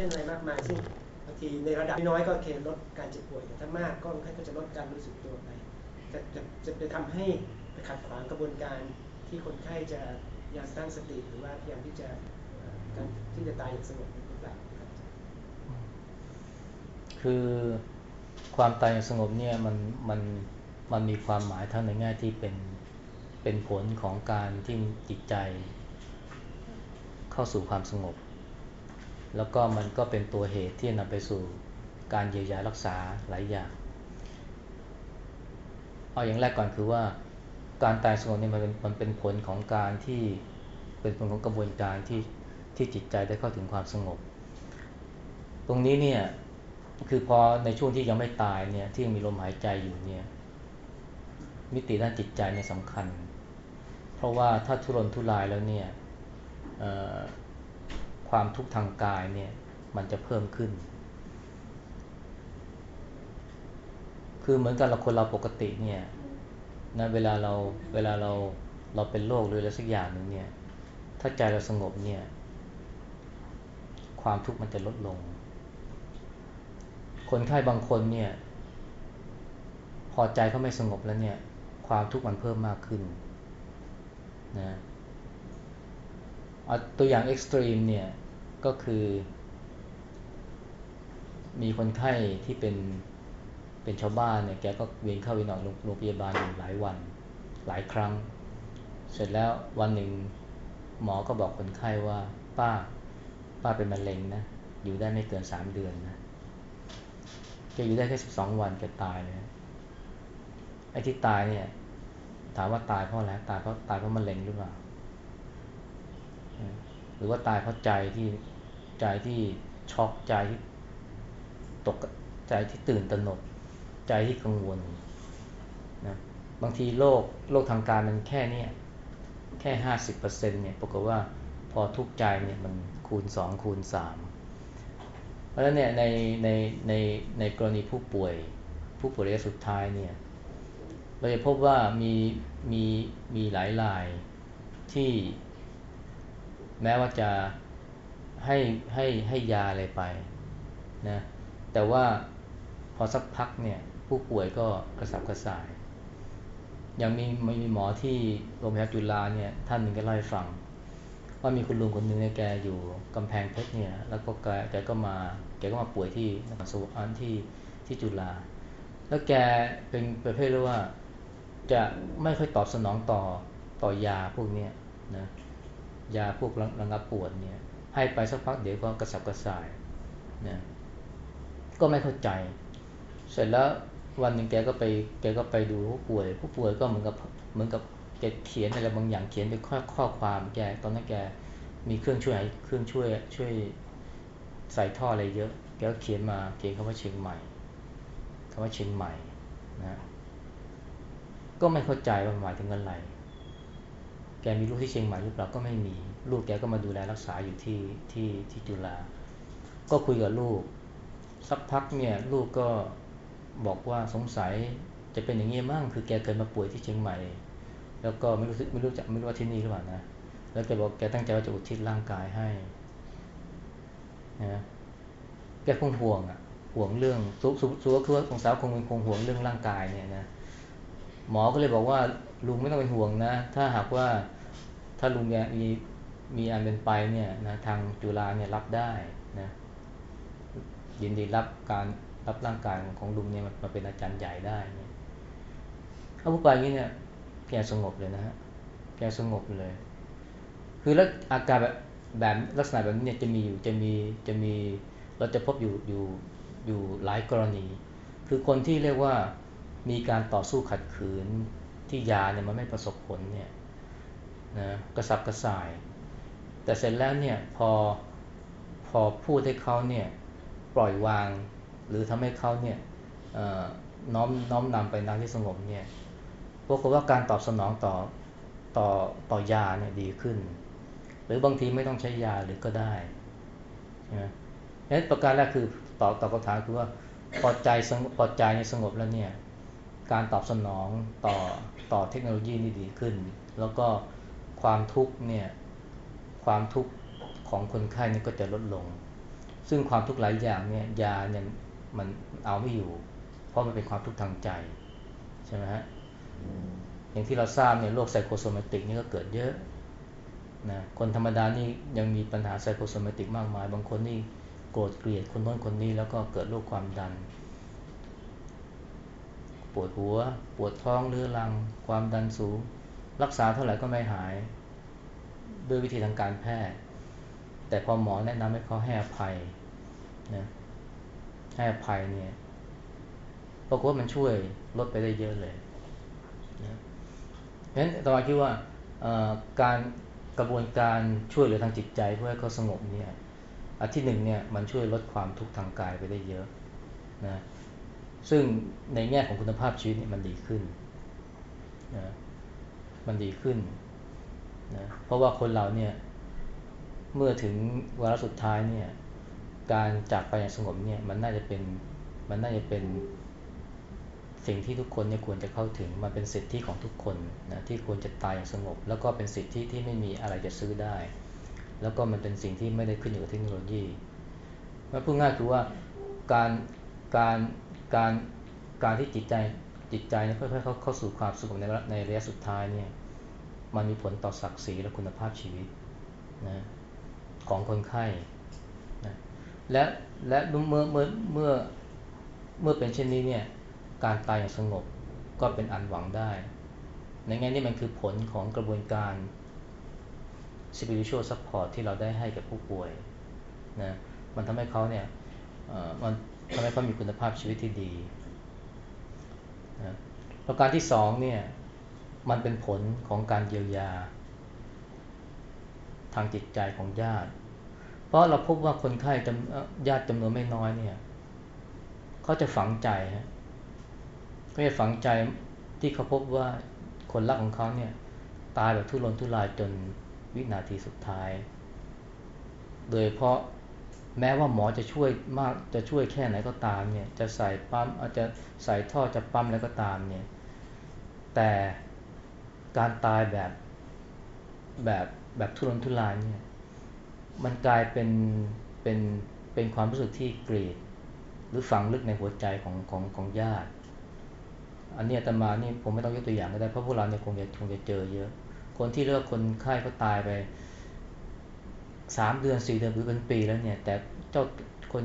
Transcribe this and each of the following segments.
ช่นอะไรมากมายซึ่งบางทีในระดับน้อยก็โอเคลดการเจ็บป่วยแต่ถ้ามากก็คนไข้ก็จะลดการรู้สึกตัวไปจะจะจะไปทำให้ไปขัดขวางกระบวนการที่คนไข้จะยังตั้งสติหรือว่าพยายามที่จะการที่จะตายอย่างสงบหรือเปล่าครับคือความตายอย่างสงบเนี่ยมันมันมันมีความหมายทั้งในแง่ที่เป็นเป็นผลของการที่จิตใจ เข้าสู่ความสงบ แล้วก็มันก็เป็นตัวเหตุที่นำไปสู่การเยียวยารักษาหลายอย่าง เอาอย่างแรกก่อนคือว่าการตายสงบเนี่ยมันเป็นมันเป็นผลของการที่เป็นผลของกระบวนการที่ที่จิตใจได้เข้าถึงความสงบ ตรงนี้เนี่ยคือพอในช่วงที่ยังไม่ตายเนี่ยที่ยังมีลมหายใจอยู่เนี่ยมิติด้านจิตใจเนี่ยสำคัญ เพราะว่าถ้าทุรนทุรายแล้วเนี่ยเอ่อ ความทุกข์ทางกายเนี่ยมันจะเพิ่มขึ้น คือเหมือนกันเราคนเราปกติเนี่ยนะเวลาเราเวลาเราเราเป็นโรคหรืออะไรสักอย่างหนึ่งเนี่ย ถ้าใจเราสงบเนี่ย ความทุกข์มันจะลดลง คนไข้บางคนเนี่ย พอใจเขาไม่สงบแล้วเนี่ย ความทุกข์มันเพิ่มมากขึ้นนะตัวอย่างเอ็กซ์ตรีมเนี่ย ก็คือ มีคนไข้ที่เป็นเป็นชาวบ้านเนี่ยแกก็เวียนเข้าเวียนออกโรงพยาบาลอยู่หลายวันหลายครั้ง เสร็จแล้ววันหนึ่งหมอก็บอกคนไข้ว่า ป้า ป้าเป็นมะเร็งนะอยู่ได้ไม่เกินสามเดือนนะแกอยู่ได้แค่สิบสองวันแกตายเลยไอ้ที่ตายเนี่ย ถามว่าตายเพราะอะไรตายเพราะตายเพราะมะเร็งหรือเปล่า หรือว่าตายเพราะใจที่ใจที่ช็อกใจที่ตกใจที่ตื่นตระหนกใจที่กังวลนะบางทีโรคโรคทางการมันแค่นี้แค่ห้าสิบเปอร์เซ็นเนี่ยปรากฏว่าพอทุกข์ใจเนี่ยมันคูณสองคูณสามเพราะฉะนั้นเนี่ยในในในในกรณีผู้ป่วยผู้ป่วยระยะสุดท้ายเนี่ยเราจะพบว่ามีมีมีหลายรายที่ แม้ว่าจะให้ให้ให้ยาอะไรไปนะแต่ว่าพอสักพักเนี่ยผู้ป่วยก็กระสับกระส่าย ยังมีมีหมอที่โรงพยาบาลจุฬาเนี่ยท่านหนึ่งก็เล่าให้ฟัง ว่ามีคุณลุงคนหนึ่งเนี่ยแกอยู่กำแพงเพชรเนี่ยแล้วก็แกแกก็มาแกก็มาป่วยที่นครสวรรค์ที่ที่จุฬาแล้วแกเป็นประเภทเรียกว่าจะไม่ค่อยตอบสนองต่อต่อยาพวกนี้นะ ยาพวกระงับปวดเนี่ย ให้ไปสักพักเดี๋ยวก็กระสับกระส่ายนะก็ไม่เข้าใจ เสร็จแล้ววันหนึ่งแกก็ไปแกก็ไปดูผู้ป่วย ผู้ป่วยก็เหมือนกับเหมือนกับแกเขียนอะไรบางอย่างเขียนเป็นข้อข้อความแกตอนนั้นแกมีเครื่องช่วยเครื่องช่วยช่วยใส่ท่ออะไรเยอะแกก็เขียนมาเขียนคำว่าเชียงใหม่คำว่าเชียงใหม่นะก็ไม่เข้าใจว่าหมายถึงอะไร แกมีลูกที่เชียงใหม่หรือเปล่าก็ไม่มี ลูกแกก็มาดูแลรักษาอยู่ที่ที่ที่จุฬาก็คุยกับลูก สักพักเนี่ยลูกก็บอกว่าสงสัยจะเป็นอย่างนี้มั่งคือแกเคยมาป่วยที่เชียงใหม่ แล้วก็ไม่รู้สึกไม่รู้จักไม่รู้ว่าที่นี่หรือเปล่านะแล้วแกบอกแกตั้งใจว่าจะอุทิศร่างกายให้นะแกคงห่วงอะห่วงเรื่องสุสุสุก็คือว่าสงสาวคงเป็นคงห่วงเรื่องร่างกายเนี่ยนะหมอก็เลยบอกว่า ลุงไม่ต้องเป็นห่วงนะ ถ้าหากว่าถ้าลุงมีมีอันเป็นไปเนี่ยนะทางจุฬาเนี่ยรับได้นะยินดีรับการรับร่างกายของลุงเนี่ยมาเป็นอาจารย์ใหญ่ได้เนี่ยถ้าผู้ไปอย่างนี้เนี่ยแกสงบเลยนะฮะแกสงบเลย คือแล้วอาการแบบแบบลักษณะแบบนี้เนี่ยจะมีอยู่จะมีจะมีเราจะพบอยู่อยู่อยู่หลายกรณี คือคนที่เรียกว่ามีการต่อสู้ขัดขืน ที่ยาเนี่ยมันไม่ประสบผลเนี่ยนะกระสับกระส่าย แต่เสร็จแล้วเนี่ยพอพอพูดให้เขาเนี่ยปล่อยวาง หรือทำให้เขาเนี่ยน้อมน้อมนำไปนังที่สงบเนี่ยพวกว่าการตอบสนองต่อต่อต่อยาเนี่ยดีขึ้น หรือบางทีไม่ต้องใช้ยาหรือก็ได้นะนั้นประการแรกคือตอบตอบคำถามคือว่าพอใจสงบพอใจในสงบแล้วเนี่ยการตอบสนองต่อ ต่อเทคโนโลยีนี่ดีขึ้น แล้วก็ความทุกข์เนี่ยความทุกข์ของคนไข้นี่ก็จะลดลง ซึ่งความทุกข์หลายอย่างเนี่ยยาเนี่ยมันเอาไม่อยู่ เพราะมันเป็นความทุกข์ทางใจใช่ไหมฮะอย่างที่เราทราบเนี่ยโรคไซโคโซมาติกนี่ก็เกิดเยอะนะคนธรรมดานี่ยังมีปัญหาไซโคโซมาติกมากมาย บางคนนี่โกรธเกลียดคนน้นคนนี้แล้วก็เกิดโรคความดัน ปวดหัว ปวดท้องเรื้อรัง ความดันสูง รักษาเท่าไหร่ก็ไม่หาย ด้วยวิธีทางการแพทย์ แต่พอหมอแนะนำให้เขาให้อภัยนะให้อภัยเนี่ยปรากฏว่ามันช่วยลดไปได้เยอะเลยนะเพราะฉะนั้นตมาคิดว่าการกระบวนการช่วยเหลือทางจิตใจเพื่อให้เขาสงบเนี่ยอันที่หนึ่งเนี่ยมันช่วยลดความทุกข์ทางกายไปได้เยอะนะ ซึ่งในแง่ของคุณภาพชีวิตนี่มันดีขึ้นนะมันดีขึ้นนะเพราะว่าคนเราเนี่ยเมื่อถึงวาระสุดท้ายเนี่ยการจากไปอย่างสงบเนี่ยมันน่าจะเป็นมันน่าจะเป็นสิ่งที่ทุกคนเนี่ยควรจะเข้าถึงมันเป็นสิทธิของทุกคนนะที่ควรจะตายอย่างสงบ แล้วก็เป็นสิทธิที่ไม่มีอะไรจะซื้อได้ แล้วก็มันเป็นสิ่งที่ไม่ได้ขึ้นอยู่กับเทคโนโลยีมาพูดง่ายคือว่าการการ การการที่จิตใจจิตใจค่อยๆเข้าเข้าสู่ความสุขในในระยะสุดท้ายเนี่ยมันมีผลต่อศักดิ์ศรีและคุณภาพชีวิตนะของคนไข้นะและและเมื่อเมื่อเมื่อเมื่อเป็นเช่นนี้เนี่ยการตายอย่างสงบก็เป็นอันหวังได้ ในแง่นี้มันคือผลของกระบวนการ spiritual support ที่เราได้ให้กับผู้ป่วยนะมันทำให้เขาเนี่ยมัน ทำให้เขามีคุณภาพชีวิตที่ดีนะประการที่สองเนี่ยมันเป็นผลของการเยียวยา ทางจิตใจของญาติ เพราะเราพบว่าคนไข้ญาติจำนวนไม่น้อยเนี่ยเขาจะฝังใจฮะก็จะฝังใจที่เขาพบว่าคนรักของเขาเนี่ยตายแบบทุรนทุรายจนวินาทีสุดท้าย โดยเพราะ แม้ว่าหมอจะช่วยมากจะช่วยแค่ไหนก็ตามเนี่ยจะใส่ปั๊มอาจจะใส่ท่อจะปั๊มแล้วก็ตามเนี่ยแต่การตายแบบแบบแบบทุรนทุรายเนี่ยมันกลายเป็นเป็นเป็นความรู้สึกที่เกรีด หรือฝังลึกในหัวใจของของของญาติ อันนี้ตมานี่ผมไม่ต้องยกตัวอย่างก็ได้เพราะพวกเราเนี่ยคงจะคงจะเจอเยอะ คนที่เลือกคนไข้เขาตายไป สามเดือนสี่เดือนหรือเป็นปีแล้วเนี่ย แต่เจ้าคน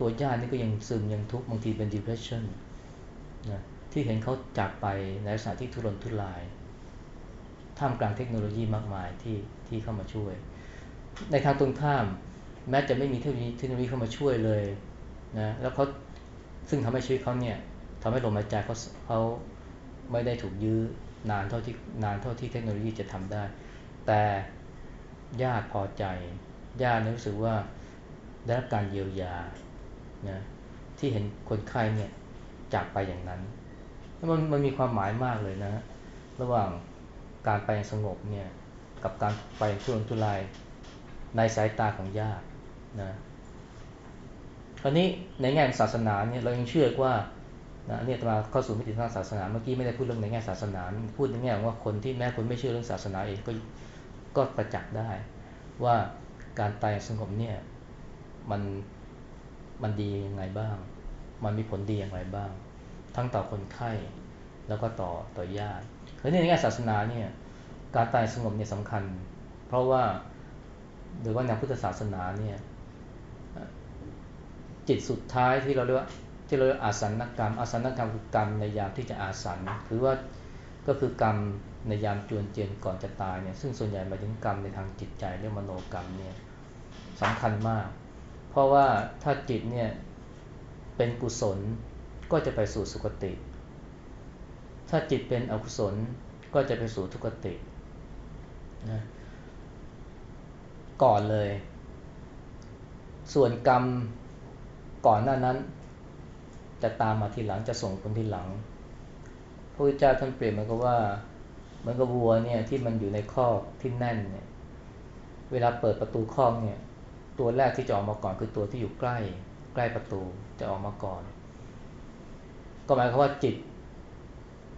ตัวญาตินี่ก็ยังซึมยังทุกข์บางทีเป็น depression นะที่เห็นเขาจากไปในลักษณะที่ทุรนทุราย ท่ามกลางเทคโนโลยีมากมายที่ที่เข้ามาช่วย ในทางตรงข้าม แม้จะไม่มีเทคโนโลยีเทคโนโลยีเข้ามาช่วยเลยนะแล้วเขาซึ่งทำให้ชีวิตเขาเนี่ยทำให้ลมหายใจเขาเขาไม่ได้ถูกยื้อนานเท่าที่นานเท่าที่เทคโนโลยีจะทำได้ แต่ ญาติพอใจ ญาติรู้สึกว่าได้รับการเยียวยานะที่เห็นคนไข้เนี่ยจากไปอย่างนั้นมันมันมีความหมายมากเลยนะระหว่างการไปสงบเนี่ยกับการไปทุรนทุรายในสายตาของญาตินะคราวนี้ในแง่ศาสนาเนี่ยเรายังเชื่อว่านะเนี่ยมาเข้าสู่มิติทางศาสนาเมื่อกี้ไม่ได้พูดเรื่องในแง่ศาสนา พูดในแง่ว่าคนที่แม้คนไม่เชื่อเรื่องศาสนาเองก็ ก็ประจักษ์ได้ ว่าการตายสงบเนี่ยมันมันดียังไงบ้าง มันมีผลดีอย่างไรบ้าง ทั้งต่อคนไข้แล้วก็ต่อต่อญาติเพราะในแง่ศาสนาเนี่ยการตายสงบเนี่ยสำคัญ เพราะว่าหรือว่าในพุทธศาสนาเนี่ยจิตสุดท้ายที่เราเรียกว่าที่เราเรียกอาสันนกรรมอาสันนกรรมคือกรรมในยามที่จะอาสันคือว่าก็คือกรรม ในยามจวนเจียนก่อนจะตายเนี่ยซึ่งส่วนใหญ่มาถึงกรรมในทางจิตใจเรียกมโนกรรมเนี่ยสำคัญมาก เพราะว่าถ้าจิตเนี่ยเป็นกุศลก็จะไปสู่สุคติ ถ้าจิตเป็นอกุศลก็จะไปสู่ทุกตินะก่อนเลย ส่วนกรรมก่อนหน้านั้น จะตามมาทีหลังจะส่งผลทีหลังพระพุทธเจ้าท่านเปรียบมันก็ว่า มือนกับวัวเนี่ยที่มันอยู่ในคอกที่แน่นเนี่ย เวลาเปิดประตูคอกเนี่ย ตัวแรกที่จะออกมาก่อนคือตัวที่อยู่ใกล้ ใกล้ประตูจะออกมาก่อน ก็หมายความว่าจิต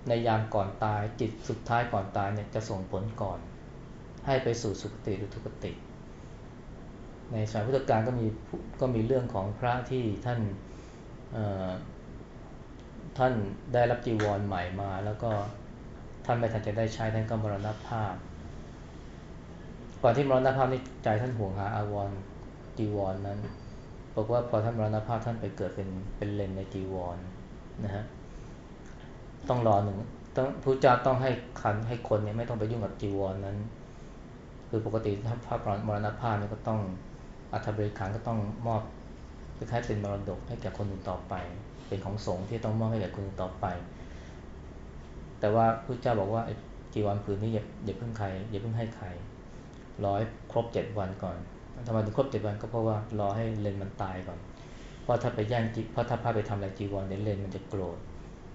ในยามก่อนตาย จิตสุดท้ายก่อนตายเนี่ยจะส่งผลก่อน ให้ไปสู่สุคติหรือทุกติ ในสายพุทธกาลก็มีก็มีเรื่องของพระที่ท่านท่านได้รับจีวรใหม่มาแล้วก็ ท่านไม่ทันจะได้ใช้ท่านก็มรณภาพ ก่อนที่มรณภาพนี่ใจท่านห่วงหาอาวรจีวรนนั้นบอกว่าพอท่านมรณภาพท่านไปเกิดเป็นเป็นเลนในจีวรนะฮะต้องรอหนึ่งต้องพระเจ้าต้องให้คันให้คนเนี่ยไม่ต้องไปยุ่งกับจีวรนนั้น คือปกติถ้าพระมรณภาพเนี่ยก็ต้องอัฐบริขารก็ต้องมอบคล้ายๆเป็นมรดกให้แก่คนอื่นต่อไป เป็นของสงฆ์ที่ต้องมอบให้แก่คนอื่นต่อไป แต่ว่าพระเจ้าบอกว่าจีวรผืนนี้อย่าอย่าเพิ่งใครอย่าเพิ่งให้ใครรอให้ครบเจ็ดวันก่อนทำไมถึงครบเจ็ดวันก็เพราะว่ารอให้เลนมันตายก่อน เพราะถ้าไปแย่งจิเพราะถ้าพาไปทำอะไรจีวรเดี๋ยวเลนมันจะโกรธ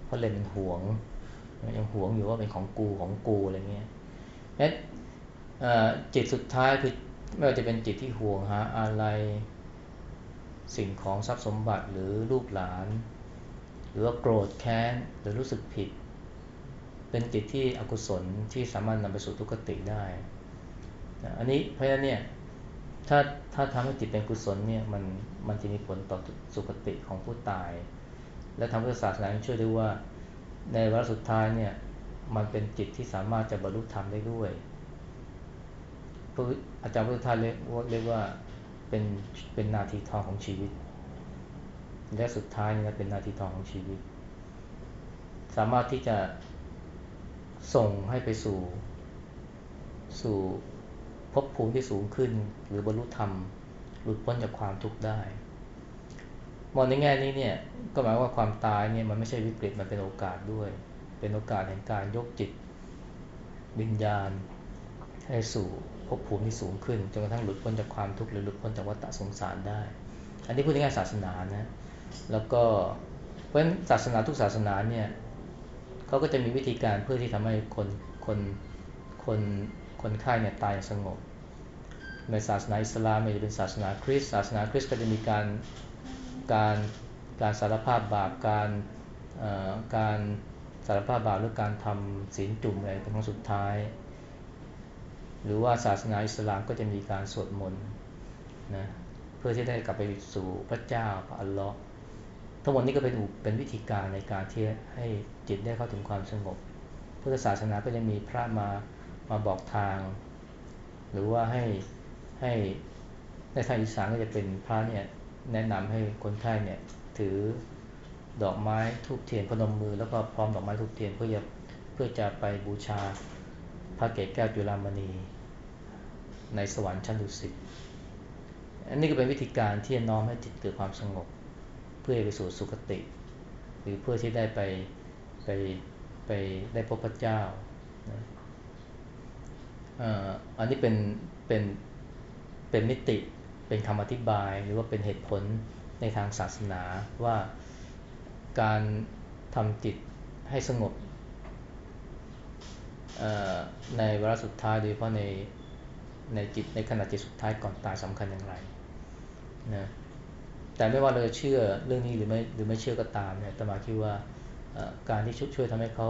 เพราะเลนมันหวงยังหวงอยู่ว่าเป็นของกูของกูอะไรเงี้ยเอ๊ะจิตสุดท้ายคือไม่ว่าจะเป็นจิตที่ห่วงหาอะไรสิ่งของทรัพย์สมบัติหรือลูกหลาน หรือว่าโกรธแค้นหรือรู้สึกผิด เป็นจิตที่อกุศลที่สามารถนำไปสู่ทุกขติได้อันนี้เพราะฉะนั้นเนี่ยถ้าถ้าทำให้จิตเป็นกุศลเนี่ยมันมันจะมีผลต่อสุขติของผู้ตาย และทางพุทธศาสนาช่วยได้ว่าในวาระสุดท้ายเนี่ยมันเป็นจิตที่สามารถจะบรรลุธรรมได้ด้วยอาจารย์พุทธทาสเรียกเรียกว่าเป็นเป็นนาทีทองของชีวิต และสุดท้ายนี่นะเป็นนาทีทองของชีวิต สามารถที่จะ ส่งให้ไปสู่ สู่ภพภูมิที่สูงขึ้น หรือบรรลุธรรม หลุดพ้นจากความทุกข์ได้ มองในแง่นี้เนี่ยก็หมายว่าความตายเนี่ยมันไม่ใช่วิกฤตมันเป็นโอกาสด้วย เป็นโอกาสแห่งการยกจิตวิญญาณ ให้สู่ภพภูมิที่สูงขึ้นจนกระทั่งหลุดพ้นจากความทุกข์หรือหลุดพ้นจากวัฏสงสารได้ อันนี้พูดในแง่ศาสนานะแล้วก็เพราะฉะนั้นศาสนาทุกศาสนาเนี่ย เขาก็จะมีวิธีการเพื่อที่ทำให้คนคนคนคนไข้เนี่ยตายสงบ ในศาสนาอิสลามไม่จะเป็นศาสนาคริสต์ศาสนาคริสต์ก็จะมีการการการสารภาพบาปการการสารภาพบาปหรือการทำศีลจุ่มอะไรเป็นครั้งสุดท้าย หรือว่าศาสนาอิสลามก็จะมีการสวดมนต์นะเพื่อที่ได้กลับไปสู่พระเจ้าพระอัลลอฮ์ ทั้งหมดนี้ก็เป็นเป็นวิธีการในการที่ให้จิตได้เข้าถึงความสงบ พุทธศาสนาก็จะมีพระมามาบอกทาง หรือว่าให้ให้ในทางอีสานก็จะเป็นพระเนี่ยแนะนำให้คนไข้เนี่ยถือดอกไม้ทูบเทียนพนมมือ แล้วก็พร้อมดอกไม้ทูบเทียนเพื่อจะเพื่อจะไปบูชาพระเกศแก้วจุลามณีในสวรรค์ชั้นดุสิตอันนี้ก็เป็นวิธีการที่จะน้อมให้จิตเกิดความสงบ พื่อไปสู่สุคติ หรือเพื่อที่ได้ไปไปไปได้พบพระเจ้านะอันนี้เป็นเป็นเป็นมิติเป็นคำอธิบายหรือว่าเป็นเหตุผลในทางศาสนาว่าการทำจิตให้สงบในเวลาสุดท้ายโดยเฉพาะในในจิตในขณะจิตสุดท้ายก่อนตายสำคัญอย่างไรนะ แต่ไม่ว่าเราจะเชื่อเรื่องนี้หรือไม่หรือไม่เชื่อก็ตามเนี่ยตมาคิดว่าการที่ช่วยทำให้เขา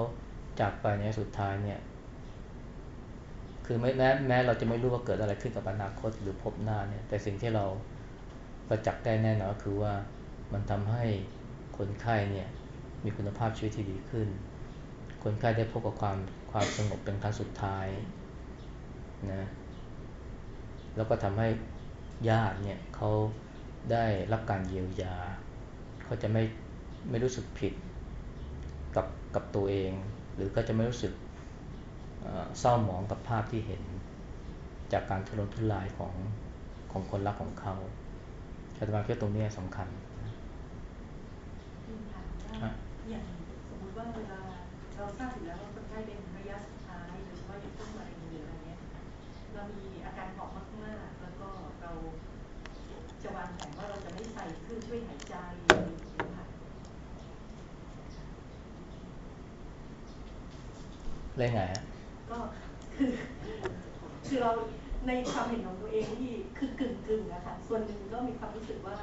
จากไปในสุดท้ายเนี่ยคือแม้แม้เราจะไม่รู้ว่าเกิดอะไรขึ้นกับอนาคตหรือพบหน้าเนี่ยแต่สิ่งที่เราประจักษ์ได้แน่นอนก็คือว่ามันทำให้คนไข้เนี่ยมีคุณภาพชีวิตที่ดีขึ้น คนไข้ได้พบกับความความสงบเป็นครั้งสุดท้ายนะแล้วก็ทำให้ญาติเนี่ยเขา ได้รับการเยียวยา เขาจะไม่ไม่รู้สึกผิดกับกับตัวเอง หรือก็จะไม่รู้สึกเศร้าหมองกับภาพที่เห็น จากการทุรนทุรายของของคนรักของเขาอาตมาคิดตรงนี้สำคัญอย่างสมมติว่าเวลาเราทราบอยู่แล้วว่าคนไข้เป็นระยะสุดท้ายโดยเฉพาะอย่างพวกมะเร็งหรืออะไรเงี้ยเรามีอาการหอบมากๆแล้วก็เราจะวางแผนว่าเราจะไม่ใส่เครื่องช่วยหายใจอะไรอย่างเงี้ยค่ะ เล่นไงฮะก็คือคือเราในความเห็นของตัวเองที่คือกึ่งกึ่งนะคะส่วนหนึ่งก็มีความรู้สึกว่า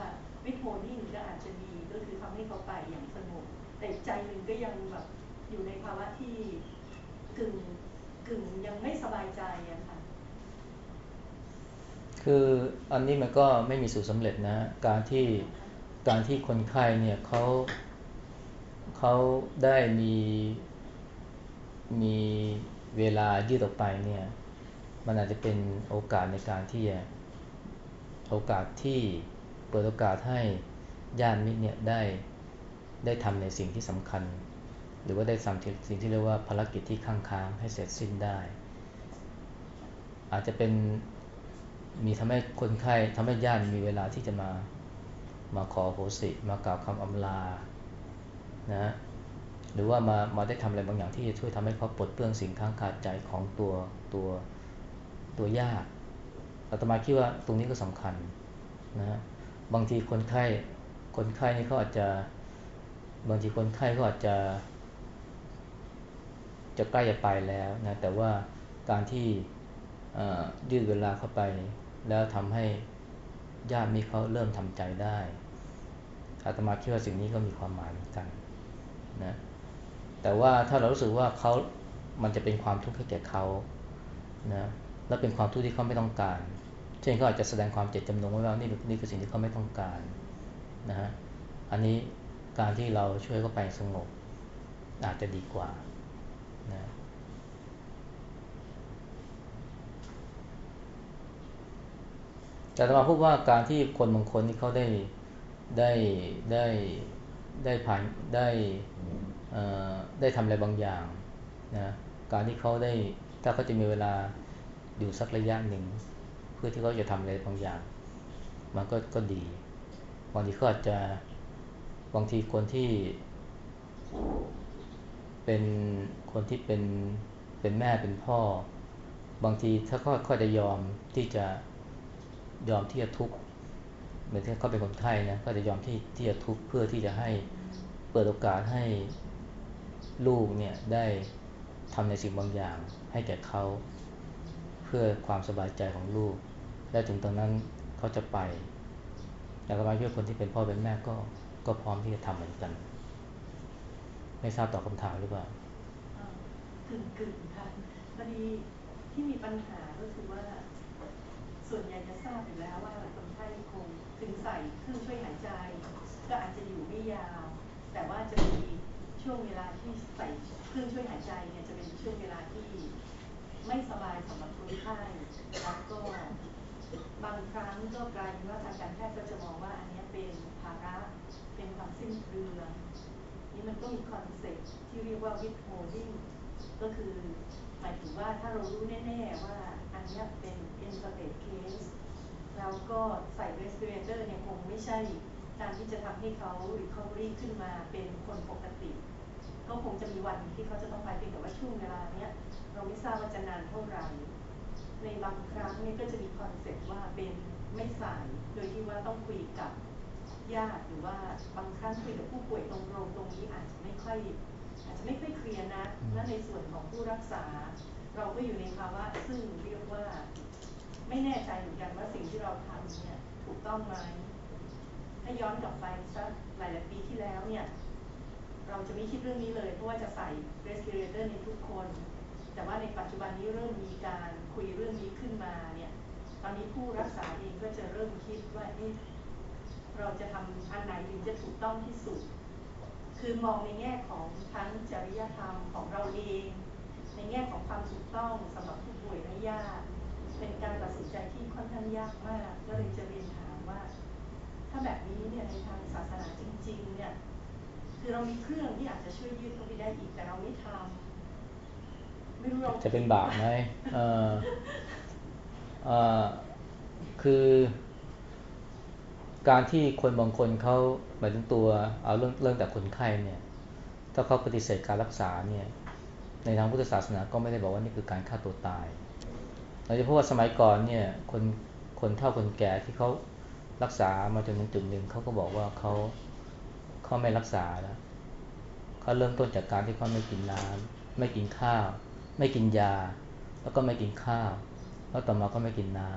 วิโพนิ่งก็อาจจะดีก็คือทำให้เขาไปอย่างสงบแต่ใจหนึ่งก็ยังแบบอยู่ในภาวะที่กึ่งกึ่งยังไม่สบายใจอะค่ะคืออันนี้มันก็ไม่มีสูตรสำเร็จนะ การที่การที่คนไข้เนี่ยเขาเขาได้มี มีเวลายืดออกไปเนี่ยมันอาจจะเป็นโอกาสในการที่จะโอกาสที่เปิดโอกาสให้ญาติมิตรเนี่ยได้ได้ทำในสิ่งที่สำคัญ หรือว่าได้ทำสิ่งที่เรียกว่าภารกิจที่ค้างค้างให้เสร็จสิ้นได้ อาจจะเป็นมีทำให้คนไข้ทำให้ญาติมีเวลาที่จะมามาขอโหสิมากล่าวคำอำลานะ หรือว่ามามาได้ทำอะไรบางอย่างที่จะช่วยทำให้เขาปลดเปลื้องสิ่งค้างคาใจของตัวตัวตัวญาติอาตมาคิดว่าตรงนี้ก็สำคัญนะบางทีคนไข้คนไข้นี่เขาอาจจะบางทีคนไข้เขาอาจจะ จะใกล้จะไปแล้วนะแต่ว่าการที่ยืดเวลาเข้าไป แล้วทำให้ญาติมีเขาเริ่มทำใจได้อาตมาคิดว่าสิ่งนี้ก็มีความหมายเหมือนกันนะ แต่ว่าถ้าเรารู้สึกว่าเขามันจะเป็นความทุกข์ให้แก่เขานะและเป็นความทุกข์ที่เขาไม่ต้องการ เช่นเขาอาจจะแสดงความเจ็บจำนงไว้ว่านี่นี่คือสิ่งที่เขาไม่ต้องการนะฮะอันนี้การที่เราช่วยเขาไปสงบอาจจะดีกว่านะแต่ตมาพูดว่าการที่คนบางคนที่เขาได้ได้ได้ ได้ผ่านได้ได้ทำอะไรบางอย่างนะการที่เขาได้ถ้าเขาจะมีเวลาอยู่สักระยะหนึ่ง เพื่อที่เขาจะทำอะไรบางอย่าง มันก็ก็ดีบางทีเขาอาจจะบางทีคนที่ เป็นคนที่เป็นเป็นแม่เป็นพ่อ บางทีถ้าเขาเขาจะยอมที่จะยอมที่จะทุกข์ เหมือนที่เขาเป็นคนไข้นะก็จะยอมที่ที่จะทุกข์เพื่อที่จะให้เปิดโอกาสให้ลูกเนี่ยได้ทำในสิ่งบางอย่างให้แก่เขาเพื่อความสบายใจของลูก และถึงตรงนั้นเขาจะไปแต่ก็มายว่าคนที่เป็นพ่อเป็นแม่ก็ก็พร้อมที่จะทำเหมือนกัน ไม่ทราบตอบคำถามหรือเปล่ากึ่งกึ่งค่ะพอดีที่มีปัญหาก็คือว่า ส่วนใหญ่จะทราบอยู่แล้วว่าคนไข้คง ถึงใส่เครื่องช่วยหายใจ ก็อาจจะอยู่ไม่ยาว แต่ว่าจะมีช่วงเวลาที่ใส่เครื่องช่วยหายใจเนี่ยจะเป็นช่วงเวลาที่ไม่สบายสำหรับคนไข้แล้วก็บางครั้งก็กลายเป็นว่าทางการแพทย์ก็จะมองว่าอันนี้เป็นภาระเป็นความสิ้นเปลืองนี่มันก็มีคอนเซ็ปต์ที่เรียกว่า withholding ก็คือหมายถึงว่าถ้าเรารู้แน่ ๆ ว่าอันนี้เป็น end stage case แล้วก็ใส่ respirator เนี่ยคงไม่ใช่การที่จะทำให้เขา recovery ขึ้นมาเป็นคนปกติ ก็คงจะมีวันที่เขาจะต้องไปเพียงแต่ว่าช่วงเวลาเนี้ยเราไม่ทราบว่าจะนานเท่าไหร่ในบางครั้งเนี่ยก็จะมีคอนเซ็ปต์ว่าเป็นไม่ใส่ โดยที่ว่าต้องคุยกับญาติหรือว่าบางครั้งคุยกับผู้ป่วยตรงๆตรงนี้อาจจะไม่ค่อยอาจจะไม่ค่อยเคลียร์นะและในส่วนของผู้รักษา เราก็อยู่ในภาวะซึ่งเรียกว่า ไม่แน่ใจเหมือนกันว่าสิ่งที่เราทำเนี่ยถูกต้องไหมถ้าย้อนกลับไปสักหลายๆปีที่แล้วเนี่ยเราจะไม่คิดเรื่องนี้เลยเพราะว่าจะใส่ respirator ในทุกคน แต่ว่าในปัจจุบันนี้เริ่มมีการคุยเรื่องนี้ขึ้นมาเนี่ยตอนนี้ผู้รักษาเองก็จะเริ่มคิดว่าเอ๊ะเราจะทำอันไหนถึงจะถูกต้องที่สุด คือมองในแง่ของทั้งจริยธรรมของเราเอง ในแง่ของความถูกต้องสำหรับผู้ป่วยและญาติ เป็นการตัดสินใจที่ค่อนข้างยากมาก ก็เลยจะเรียนถามว่า ถ้าแบบนี้เนี่ยในทางศาสนาจริง ๆ เนี่ย คือเรามีเครื่องที่อาจจะช่วยยืดเข้าไปได้อีกแต่เราไม่ทำไม่รู้เราจะเป็นบาปไหมเออเออคือ การที่คนบางคนเขาหมายถึงตัวเอาเรื่องเรื่องแต่คนไข้เนี่ย ถ้าเขาปฏิเสธการรักษาเนี่ยในทางพุทธศาสนาก็ไม่ได้บอกว่านี่คือการฆ่าตัวตาย เราจะพูดว่าสมัยก่อนเนี่ยคนคนเฒ่าคนแก่ที่เขารักษามาจนถึงจุดหนึ่งเขาก็บอกว่าเขาเขาไม่รักษาแล้วเขาเริ่มต้นจากการที่เขาไม่กินน้ำไม่กินข้าว ไม่กินยา แล้วก็ไม่กินข้าว แล้วต่อมาก็ไม่กินน้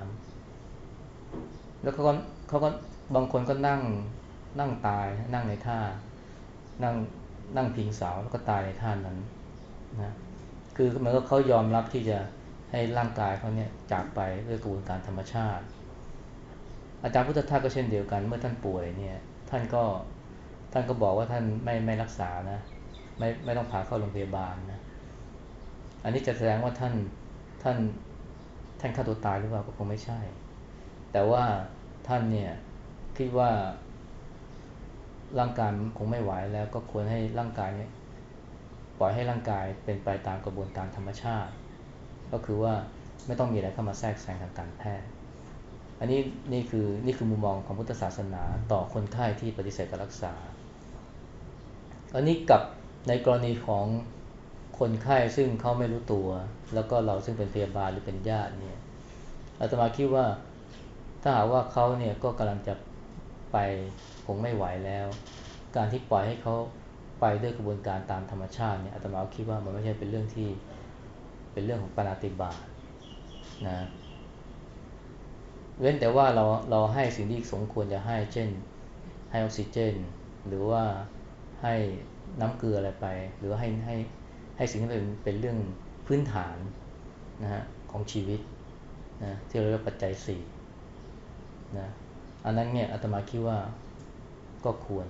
ำแล้วเขาก็เขาก็บางคนก็นั่งนั่งตายนั่งในท่า นั่งนั่งพิงเสาแล้วก็ตายในท่านั้นนะคือเหมือนกับเขายอมรับที่จะ ให้ร่างกายเขาเนี่ยจากไปด้วยกระบวนการธรรมชาติ อาจารย์พุทธทาสก็เช่นเดียวกันเมื่อท่านป่วยเนี่ยท่านก็ท่านก็บอกว่าท่านไม่ไม่รักษานะไม่ไม่ต้องพาเข้าโรงพยาบาลนะอันนี้จะแสดงว่าท่านท่านท่านฆ่าตัวตายหรือเปล่าก็คงไม่ใช่ แต่ว่าท่านเนี่ยคิดว่าร่างกายคงไม่ไหวแล้วก็ควรให้ร่างกายเนี่ยปล่อยให้ร่างกายเป็นไปตามกระบวนการธรรมชาติ ก็คือว่าไม่ต้องมีอะไรเข้ามาแทรกแซงทางการแพทย์ อันนี้นี่คือนี่คือมุมมองของพุทธศาสนาต่อคนไข้ที่ปฏิเสธการรักษา อันนี้กับในกรณีของคนไข้ซึ่งเขาไม่รู้ตัว แล้วก็เราซึ่งเป็นพยาบาลหรือเป็นญาติเนี่ยอาตมาคิดว่าถ้าหากว่าเขาเนี่ยก็กำลังจะไปคงไม่ไหวแล้ว การที่ปล่อยให้เขาไปด้วยกระบวนการตามธรรมชาติเนี่ยอาตมาคิดว่ามันไม่ใช่เป็นเรื่องที่ เป็นเรื่องของปาติบาตนะเว้นแต่ว่าเราเราให้สิ่งที่สมควรจะให้ เช่น ให้ออกซิเจน หรือว่าให้น้ำเกลืออะไรไป หรือให้ให้ให้สิ่งที่เป็นเป็นเรื่องพื้นฐานนะฮะของชีวิตนะที่เราเรียกปัจจัยสี่นะอันนั้นเนี่ยอาตมาคิดว่าก็ควร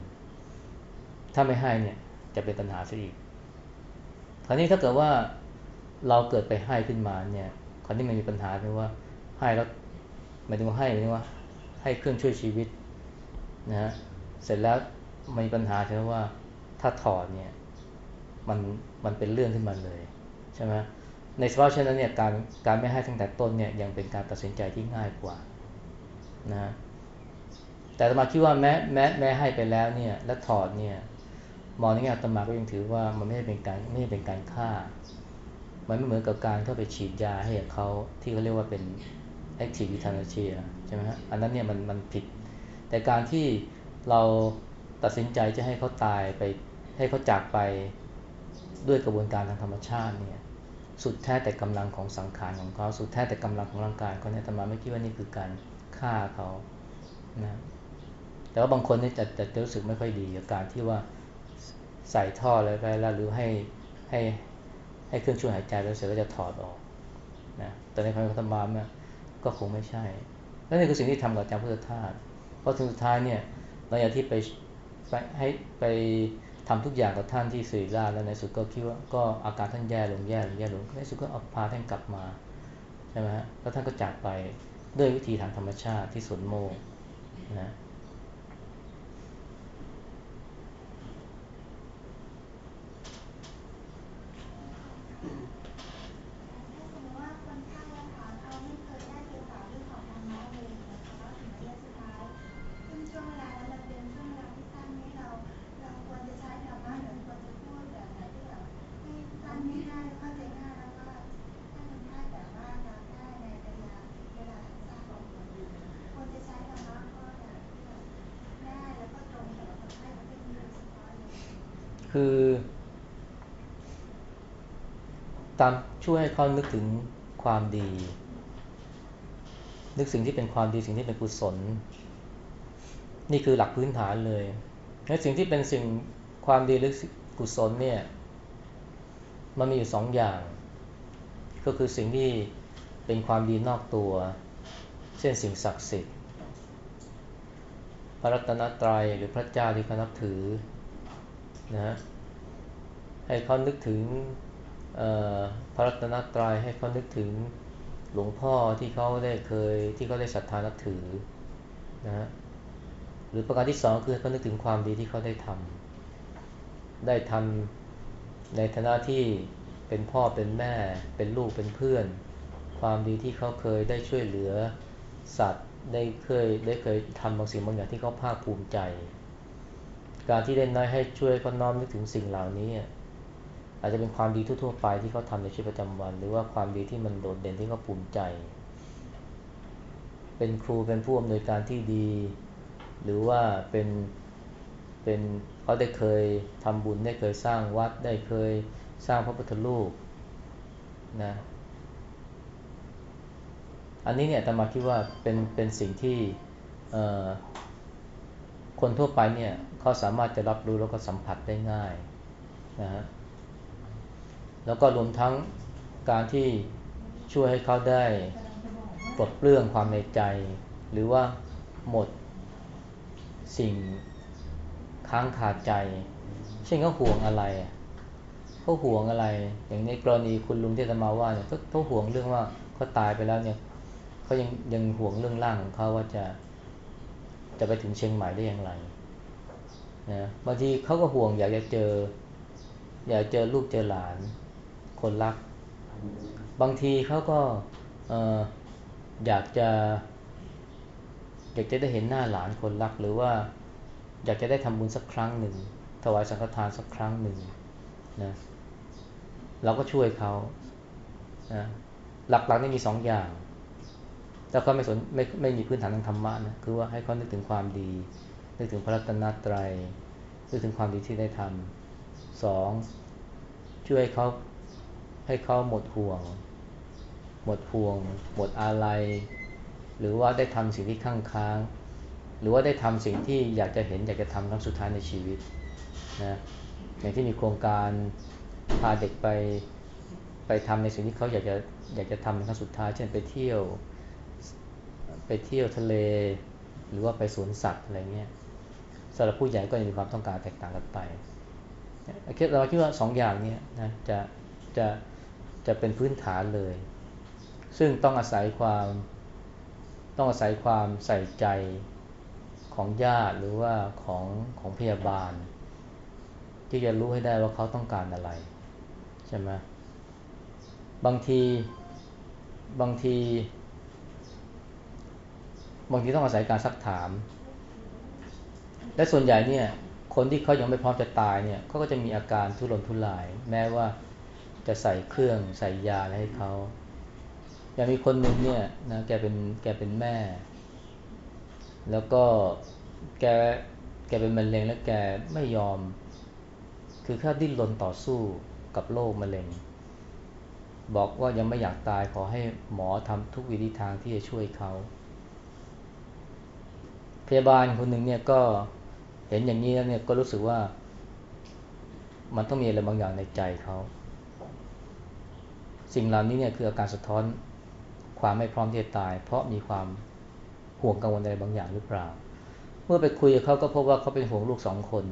ถ้าไม่ให้เนี่ยจะเป็นปัญหาซะอีกคราวนี้ถ้าเกิดว่า เราเกิดไปให้ขึ้นมาเนี่ยคราวนี้มันมีปัญหาคือว่าให้แล้วหมายถึงว่าให้หมายถึงว่าให้เครื่องช่วยชีวิตนะฮะเสร็จแล้วมีปัญหาคือว่าถ้าถอดเนี่ยมันมันเป็นเรื่องขึ้นมาเลยใช่ไหมในสภาพเช่นนั้นเนี่ยการการไม่ให้ตั้งแต่ต้นเนี่ยยังเป็นการตัดสินใจที่ง่ายกว่านะแต่ตมาคิดว่าแม้แม้แม้ให้ไปแล้วเนี่ยและถอดเนี่ยมองในแง่ตมาก็ยังถือว่ามันไม่ได้เป็นการไม่ได้เป็นการฆ่า มันไม่เหมือนกับการเข้าไปฉีดยาให้เขาที่เขาเรียกว่าเป็น active euthanasia ใช่ไหมฮะอันนั้นเนี่ยมันมันผิด แต่การที่เราตัดสินใจจะให้เขาตายไปให้เขาจากไปด้วยกระบวนการทางธรรมชาติเนี่ยสุดแท้แต่กำลังของสังขารของเขาสุดแท้แต่กำลังของร่างกายเขาเนี่ยธรรมาไม่คิดว่านี่คือการฆ่าเขานะแต่ว่าบางคนเนี่ยจะจะรู้สึกไม่ค่อยดีกับการที่ว่าใส่ท่ออะไรไปแล้วหรือให้ให้ ให้เครื่องช่วยหายใจแล้วเสร็จก็จะถอดออกนะแต่ในความธรรมาเนี่ยก็คงไม่ใช่ และนี่คือสิ่งที่ทำกับอาจารย์พุทธทาสเพราะถึงสุดท้ายเนี่ยหลังจากที่ไปไปให้ไปทำทุกอย่างกับท่านที่สื่อราแล้วในสุดก็คิดว่าก็อาการท่านแย่ลงแย่ลงแย่ลงในสุดก็เอาพาท่านกลับมาใช่ไหมฮะแล้วท่านก็จากไปด้วยวิธีทางธรรมชาติที่สนโมนะ ตามช่วยให้เขานึกถึงความดี นึกสิ่งที่เป็นความดีสิ่งที่เป็นกุศล นี่คือหลักพื้นฐานเลยและสิ่งที่เป็นสิ่งความดีหรือกุศลเนี่ยมันมีอยู่สองอย่าง ก็คือสิ่งที่เป็นความดีนอกตัว เช่นสิ่งศักดิ์สิทธิ์ พระรัตนตรัยหรือพระเจ้าที่เขานับถือนะให้เขานึกถึง พระรัตนตรัยให้เขานึกถึงหลวงพ่อที่เขาได้เคยที่เขาได้ศรัทธานับถือนะฮะหรือประการที่สองคือเขานึกถึงความดีที่เขาได้ทำได้ทำในฐานะที่เป็นพ่อเป็นแม่ เป็นลูกเป็นเพื่อน ความดีที่เขาเคยได้ช่วยเหลือสัตว์ได้เคยได้เคยทำบางสิ่งบางอย่างที่เขาภาคภูมิใจ การที่ได้น้อยให้ช่วยเขาน้อมนึกถึงสิ่งเหล่านี้ อาจจะเป็นความดีทั่วๆไปที่เขาทำในชีวิตประจำวัน หรือว่าความดีที่มันโดดเด่นที่เขาภูมิใจ เป็นครูเป็นผู้อำนวยการที่ดี หรือว่าเป็นเป็นเขาได้เคยทำบุญได้เคยสร้างวัดได้เคยสร้างพระพุทธรูปนะอันนี้เนี่ยตมาคิดว่าเป็นเป็นสิ่งที่คนทั่วไปเนี่ยเขาสามารถจะรับรู้แล้วก็สัมผัสได้ง่ายนะฮะ แล้วก็รวมทั้งการที่ช่วยให้เขาได้ปลดเปลื้องความในใจ หรือว่าหมดสิ่งค้างคาใจ เช่นเขาห่วงอะไรเขาห่วงอะไร อย่างในกรณีคุณลุงที่จะมาว่าเนี่ยเขาห่วงเรื่องว่าเขาตายไปแล้วเนี่ยเขายังยังห่วงเรื่องร่างของเขาว่าจะจะไปถึงเชียงใหม่ได้อย่างไรนะบางทีเขาก็ห่วงอยากจะเจอ อยากเจอลูกเจอหลาน คนรัก บางทีเขาก็อยากจะ อยากจะได้เห็นหน้าหลานคนรัก หรือว่าอยากจะได้ทำบุญสักครั้งหนึ่ง ถวายสังฆทานสักครั้งหนึ่งนะเราก็ช่วยเขานะหลักๆนี่มีสองอย่างถ้าเขาไม่สนไม่ไม่มีพื้นฐานทางธรรมะนะคือว่าให้เขานึกถึงความดี นึกถึงพระรัตนตรัยนึกถึงความดีที่ได้ทำสองช่วยเขา ให้เขาหมดห่วง หมดห่วง หมดอาลัยหรือว่าได้ทำสิ่งที่ข้างค้าง หรือว่าได้ทำสิ่งที่อยากจะเห็นอยากจะทำครั้งสุดท้ายในชีวิตนะอย่างที่มีโครงการพาเด็กไปไปทำในสิ่งที่เขาอยากจะอยากจะทำในครั้งสุดท้าย เช่นไปเที่ยว ไปเที่ยวทะเล หรือว่าไปสวนสัตว์อะไรเงี้ยสำหรับผู้ใหญ่ก็จะมีความต้องการแตกต่างกันไปเราคิดว่าสองอย่างนี้นะจะจะ จะเป็นพื้นฐานเลย ซึ่งต้องอาศัยความต้องอาศัยความใส่ใจของญาติหรือว่าของของพยาบาล ที่จะรู้ให้ได้ว่าเขาต้องการอะไรใช่ไหมบางทีบางทีบางทีต้องอาศัยการซักถาม และส่วนใหญ่เนี่ย คนที่เขายังไม่พร้อมจะตายเนี่ยเขาก็จะมีอาการทุรนทุราย แม้ว่า จะใส่เครื่องใส่ยาอะไรให้เขาอย่างมีคนหนึ่งเนี่ยนะแกเป็นแกเป็นแม่ แล้วก็แกแกเป็นมะเร็งแล้วแกไม่ยอม คือแค่ดิ้นรนต่อสู้กับโรคมะเร็ง บอกว่ายังไม่อยากตายขอให้หมอทำทุกวิธีทางที่จะช่วยเขา พยาบาลคนหนึ่งเนี่ยก็เห็นอย่างนี้แล้วเนี่ยก็รู้สึกว่า มันต้องมีอะไรบางอย่างในใจเขา สิ่งเหล่านี้เนี่ยคืออาการสะท้อนความไม่พร้อมที่จะตาย เพราะมีความห่วงกังวลอะไรบางอย่างหรือเปล่า เมื่อไปคุยกับเขาก็พบว่าเขาเป็นห่วงลูกสองคน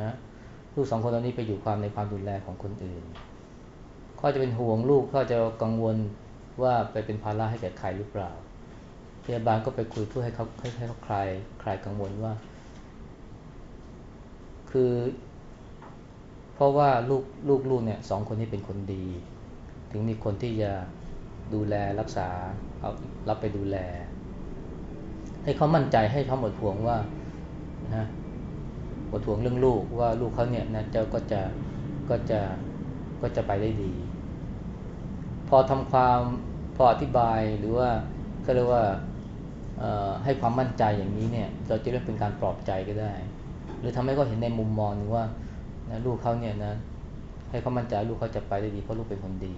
นะลูกสองคนตอนนี้ไปอยู่ความในความดูแลของคนอื่นเขาจะเป็นห่วงลูกเขาจะกังวลว่าไปเป็นภาระให้แก่ใครหรือเปล่า พยาบาลก็ไปคุยเพื่อให้เขาให้เขาคลายคลายกังวลว่า คือ เพราะว่าลูกลูกลูกเนี่ยสองคนนี้เป็นคนดี ถึงมีคนที่จะดูแลรักษาเอารับไปดูแล ให้เขามั่นใจให้เขาหมดห่วงว่านะหมดห่วงเรื่องลูกว่าลูกเขาเนี่ยนะเจ้าก็จะก็จะก็จะไปได้ดี พอทำความพออธิบายหรือว่าก็เรียกว่าให้ความมั่นใจอย่างนี้เนี่ยเราจะเรียกเป็นการปลอบใจก็ได้ หรือทำให้เขาเห็นในมุมมองหนึงว่านะลูกเขาเนี่ยนะให้เขามั่นใจลูกเขาจะไปได้ดีเพราะลูกเป็นคนดี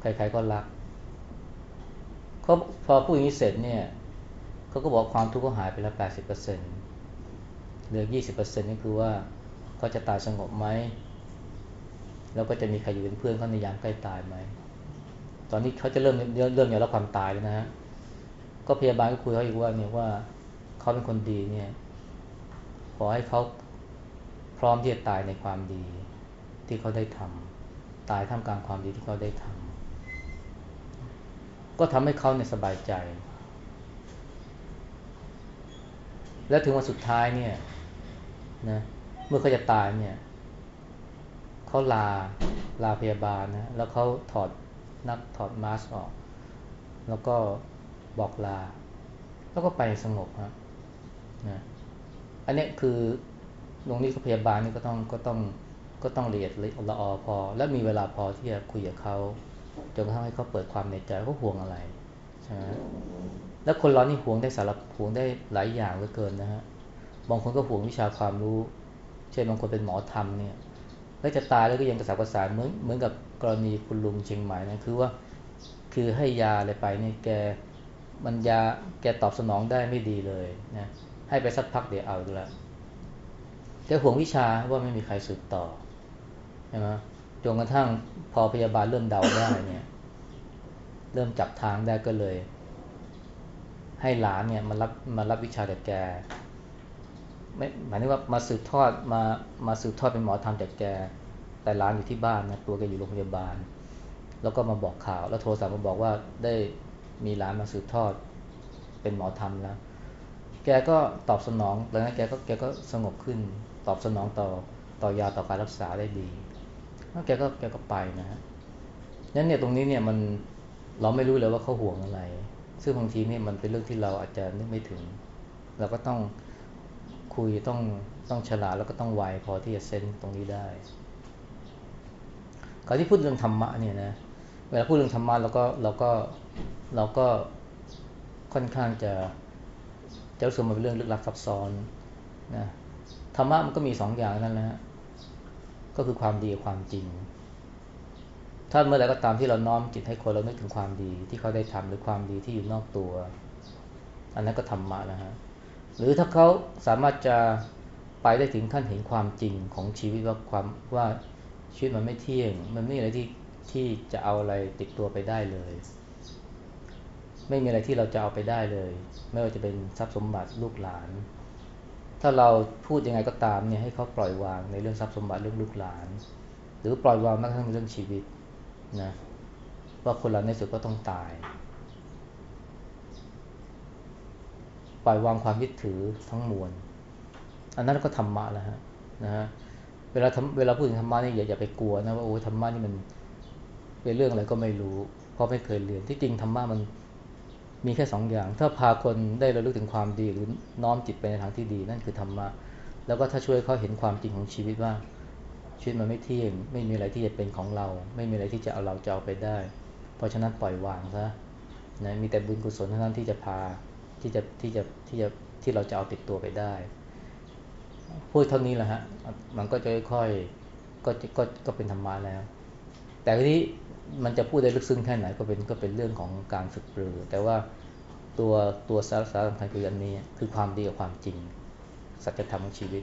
ใครๆก็รักเขาพอพูดอย่างนี้เสร็จเนี่ยเขาก็บอกความทุกข์เขาหายไปแล้วแปดสิบเปอร์เซ็นต์เหลือยี่สิบเปอร์เซ็นต์นี่คือว่าเขาจะตายสงบไหมแล้วก็จะมีใครอยู่เป็นเพื่อนเขาในยามใกล้ตายไหมตอนนี้เขาจะเริ่มเริ่มอยากรับความตายแล้วนะฮะก็พยาบาลก็คุยเขาอีกว่าเนี่ยว่าเขาเป็นคนดีเนี่ย ขอให้เขาพร้อมที่จะตายในความดีที่เขาได้ทำตายท่ามกลางความดีที่เขาได้ทำ ก็ทำให้เขาเนี่ยสบายใจ และถึงวันสุดท้ายเนี่ยนะเมื่อเขาจะตายเนี่ยเขาลาลาพยาบาลนะแล้วเขาถอดนักถอดมาสออก แล้วก็บอกลา แล้วก็ไปสงบฮะนะอันนี้คือตรงนี้ก็พยาบาลนี่ก็ต้องก็ต้องก็ต้องละเอียดละออพอ และมีเวลาพอที่จะคุยกับเขา นกระทั่งให้เขาเปิดความในใจเขาห่วงอะไรใช่ไหมแล้วคนเรานี่ห่วงได้สารห่วงได้หลายอย่างเหลือเกินนะฮะบางคนก็ห่วงวิชาความรู้ เช่นบางคนเป็นหมอธรรมเนี่ยแล้วจะตายแล้วก็ยังกระสับกระส่ายเหมือนเหมือนกับกรณีคุณลุงเชียงใหม่นะคือว่าคือให้ยาอะไรไปเนี่ยแกมันยาแกตอบสนองได้ไม่ดีเลยนะให้ไปสักพักเดี๋ยวเอาดูละแกห่วงวิชาว่าไม่มีใครสืบต่อใช่ไหมจนกระทั่งพอพยาบาลเริ่มเดาได้เนี่ย เริ่มจับทางได้ก็เลย ให้หลานเนี่ยมารับมารับวิชาจากแกไม่หมายถึงว่ามาสืบทอดมามาสืบทอดเป็นหมอธรรมจากแก แต่หลานอยู่ที่บ้านนะตัวแกอยู่โรงพยาบาล แล้วก็มาบอกข่าว แล้วโทรศัพท์มาบอกว่าได้มีหลานมาสืบทอดเป็นหมอธรรมแล้วแกก็ตอบสนองหลังนั้นแกก็แกก็สงบขึ้นตอบสนองต่อต่อยาต่อการรักษาได้ดีแล้วแกก็แกก็ไปนะฮะนั้นเนี่ยตรงนี้เนี่ยมัน เราไม่รู้เลยว่าเขาห่วงอะไร ซึ่งบางทีเนี่ยมันเป็นเรื่องที่เราอาจจะนึกไม่ถึง เราก็ต้องคุยต้องต้องฉลาดแล้วก็ต้องไวพอที่จะเซนตรงนี้ได้คราวที่พูดเรื่องธรรมะเนี่ยนะเวลาพูดเรื่องธรรมะเราก็เราก็เราก็ค่อนข้างจะจะรู้สึกมันเป็นเรื่องลึกลับซับซ้อนนะธรรมะมันก็มีสองอย่างนั่นแหละก็คือความดีกับความจริง ถ้าเมื่อไรก็ตามที่เราน้อมจิตให้คนเรานึกถึงความดีที่เขาได้ทำหรือความดีที่อยู่นอกตัว อันนั้นก็ธรรมะนะฮะหรือถ้าเขาสามารถจะไปได้ถึงขั้นเห็นความจริงของชีวิตว่าความว่าชีวิตมันไม่เที่ยง มันไม่มีอะไรที่ที่จะเอาอะไรติดตัวไปได้เลย ไม่มีอะไรที่เราจะเอาไปได้เลย ไม่ว่าจะเป็นทรัพย์สมบัติลูกหลาน ถ้าเราพูดยังไงก็ตามเนี่ยให้เขาปล่อยวางในเรื่องทรัพย์สมบัติเรื่องลูกหลาน หรือปล่อยวางแม้กระทั่งเรื่องชีวิต นะว่าคนเราในสุดก็ต้องตาย ปล่อยวางความยึดถือทั้งมวล อันนั้นก็ธรรมะแล้วฮะนะฮะเวลาเวลาพูดถึงธรรมะนี่อย่าอย่าไปกลัวนะว่าโอ้ธรรมะนี่มันเป็นเรื่องอะไรก็ไม่รู้ เพราะไม่เคยเรียนที่จริงธรรมะมันมีแค่สองอย่าง ถ้าพาคนได้ระลึกถึงความดีหรือน้อมจิตไปในทางที่ดีนั่นคือธรรมะแล้วก็ถ้าช่วยเขาเห็นความจริงของชีวิตว่า ชีวิตมันไม่เที่ยง ไม่มีอะไรที่จะเป็นของเรา ไม่มีอะไรที่จะเอาเราจะเอาไปได้ เพราะฉะนั้นปล่อยวางซะนะมีแต่บุญกุศลเท่านั้นที่จะพาที่จะที่จะที่จะที่เราจะเอาติดตัวไปได้ พูดเท่านี้แหละฮะมันก็จะค่อยๆก็ก็ก็เป็นธรรมะแล้ว แต่ทีนี้มันจะพูดได้ลึกซึ้งแค่ไหนก็เป็นก็เป็นเรื่องของการฝึกปรือ แต่ว่าตัวตัวสาระสำคัญคืออันนี้คือความดีกับความจริงสัจธรรมของชีวิต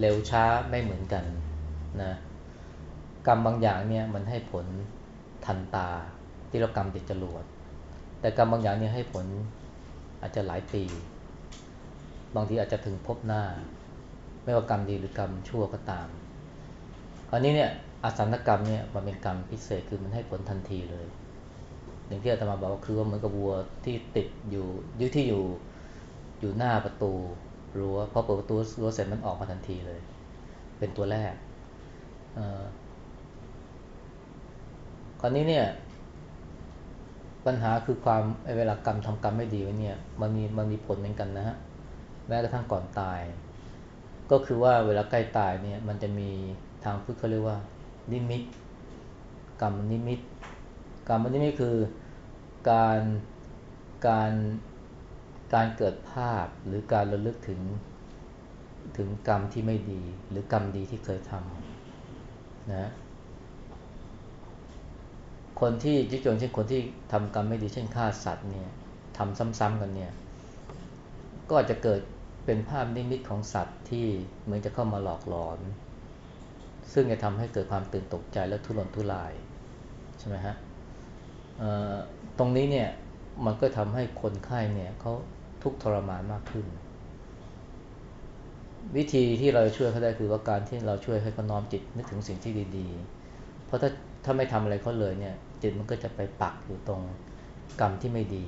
เร็วช้าไม่เหมือนกันนะกรรมบางอย่างเนี่ยมันให้ผลทันตาที่เรากรรมติดจรวดแต่กรรมบางอย่างเนี่ยให้ผลอาจจะหลายปี บางทีอาจจะถึงพบหน้า ไม่ว่ากรรมดีหรือกรรมชั่วก็ตามอันนี้เนี่ยอสันกรรมเนี่ยมันเป็นกรรมพิเศษคือมันให้ผลทันทีเลย อย่างที่อาตมาบอกว่าคือว่าเหมือนกับวัวที่ติดอยู่ยึดที่อยู่อยู่หน้าประตู รั้วพอเปิดประตูรั้วเสร็จมันออกมาทันทีเลย เป็นตัวแรกคราวนี้เนี่ย ปัญหาคือความเวลากรรมทำกรรมไม่ดีไว้เนี่ยมันมีมันมีผลเหมือนกันนะฮะแม้กระทั่งก่อนตาย ก็คือว่าเวลาใกล้ตายเนี่ย มันจะมีทางพุทธเขาเรียกว่า นิมิต กรรมนิมิต กรรมนิมิตคือการการ การเกิดภาพหรือการระลึกถึงถึงกรรมที่ไม่ดี หรือกรรมดีที่เคยทำนะคนที่ยิจงเช่นคนที่ทำกรรมไม่ดีเช่นฆ่าสัตว์เนี่ยทำซ้ำๆกันเนี่ยก็อาจจะเกิดเป็นภาพนิมิตของสัตว์ที่เหมือนจะเข้ามาหลอกหลอน ซึ่งจะทำให้เกิดความตื่นตกใจและทุรนทุรายใช่ไหมฮะตรงนี้เนี่ยมันก็ทำให้คนไข้เนี่ยเขา ทุกทรมานมากขึ้น วิธีที่เราช่วยเขาได้คือว่าการที่เราช่วยให้เขาน้อมจิตนึกถึงสิ่งที่ดีๆ เพราะถ้าถ้าไม่ทำอะไรเขาเลยเนี่ย จิตมันก็จะไปปักอยู่ตรงกรรมที่ไม่ดี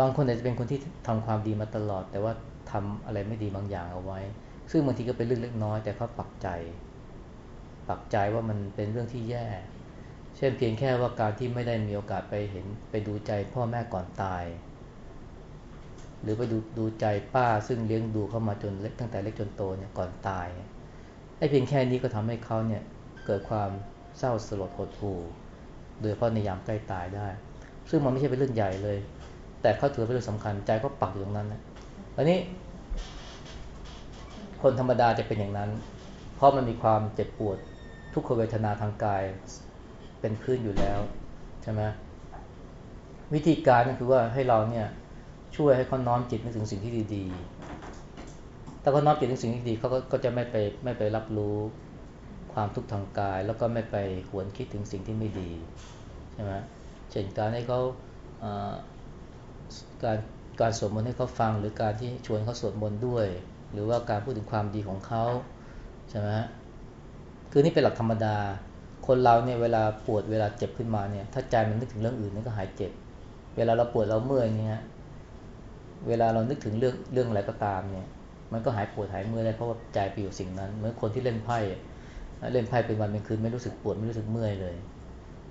บางคนอาจจะเป็นคนที่ทำความดีมาตลอด แต่ว่าทำอะไรไม่ดีบางอย่างเอาไว้ ซึ่งบางทีก็เป็นเรื่องเล็กน้อยแต่เขาปักใจ ปักใจว่ามันเป็นเรื่องที่แย่ เช่นเพียงแค่ว่าการที่ไม่ได้มีโอกาสไปเห็นไปดูใจพ่อแม่ก่อนตาย หรือไปดูดูใจป้าซึ่งเลี้ยงดูเขามาจนเล็กตั้งแต่เล็กจนโตเนี่ยก่อนตายไอ้เพียงแค่นี้ก็ทำให้เขาเนี่ยเกิดความเศร้าสลดหดหู่โดยเฉพาะในยามใกล้ตายได้ ซึ่งมันไม่ใช่เป็นเรื่องใหญ่เลย แต่เขาถือเป็นเรื่องสำคัญใจก็ปักอยู่ตรงนั้นนะอันนี้ คนธรรมดาจะเป็นอย่างนั้น เพราะมันมีความเจ็บปวดทุกขเวทนาทางกายเป็นพื้นอยู่แล้วใช่ไหมวิธีการก็คือว่าให้เราเนี่ย ช่วยให้เขาน้อมจิตนึกถึงสิ่งที่ดีๆ ถ้าเขาน้อมจิตนึกถึงสิ่งที่ดีเขาก็จะไม่ไปไม่ไปรับรู้ความทุกข์ทางกาย แล้วก็ไม่ไปหวนคิดถึงสิ่งที่ไม่ดีใช่ไหมเช่นการให้เขาการการสวดมนต์ให้เขาฟัง หรือการที่ชวนเขาสวดมนต์ด้วย หรือว่าการพูดถึงความดีของเขาใช่ไหมคือนี่เป็นหลักธรรมดา คนเราเนี่ยเวลาปวดเวลาเจ็บขึ้นมาเนี่ยถ้าใจมันนึกถึงเรื่องอื่นมันก็หายเจ็บ เวลาเราปวดเราเมื่อยเนี่ย เวลาเรานึกถึงเรื่องเรื่องอะไรก็ตามเนี่ย มันก็หายปวดหายเมื่อยได้เพราะว่าใจไปอยู่สิ่งนั้น เหมือนคนที่เล่นไพ่เล่นไพ่เป็นวันเป็นคืนไม่รู้สึกปวดไม่รู้สึกเมื่อยเลย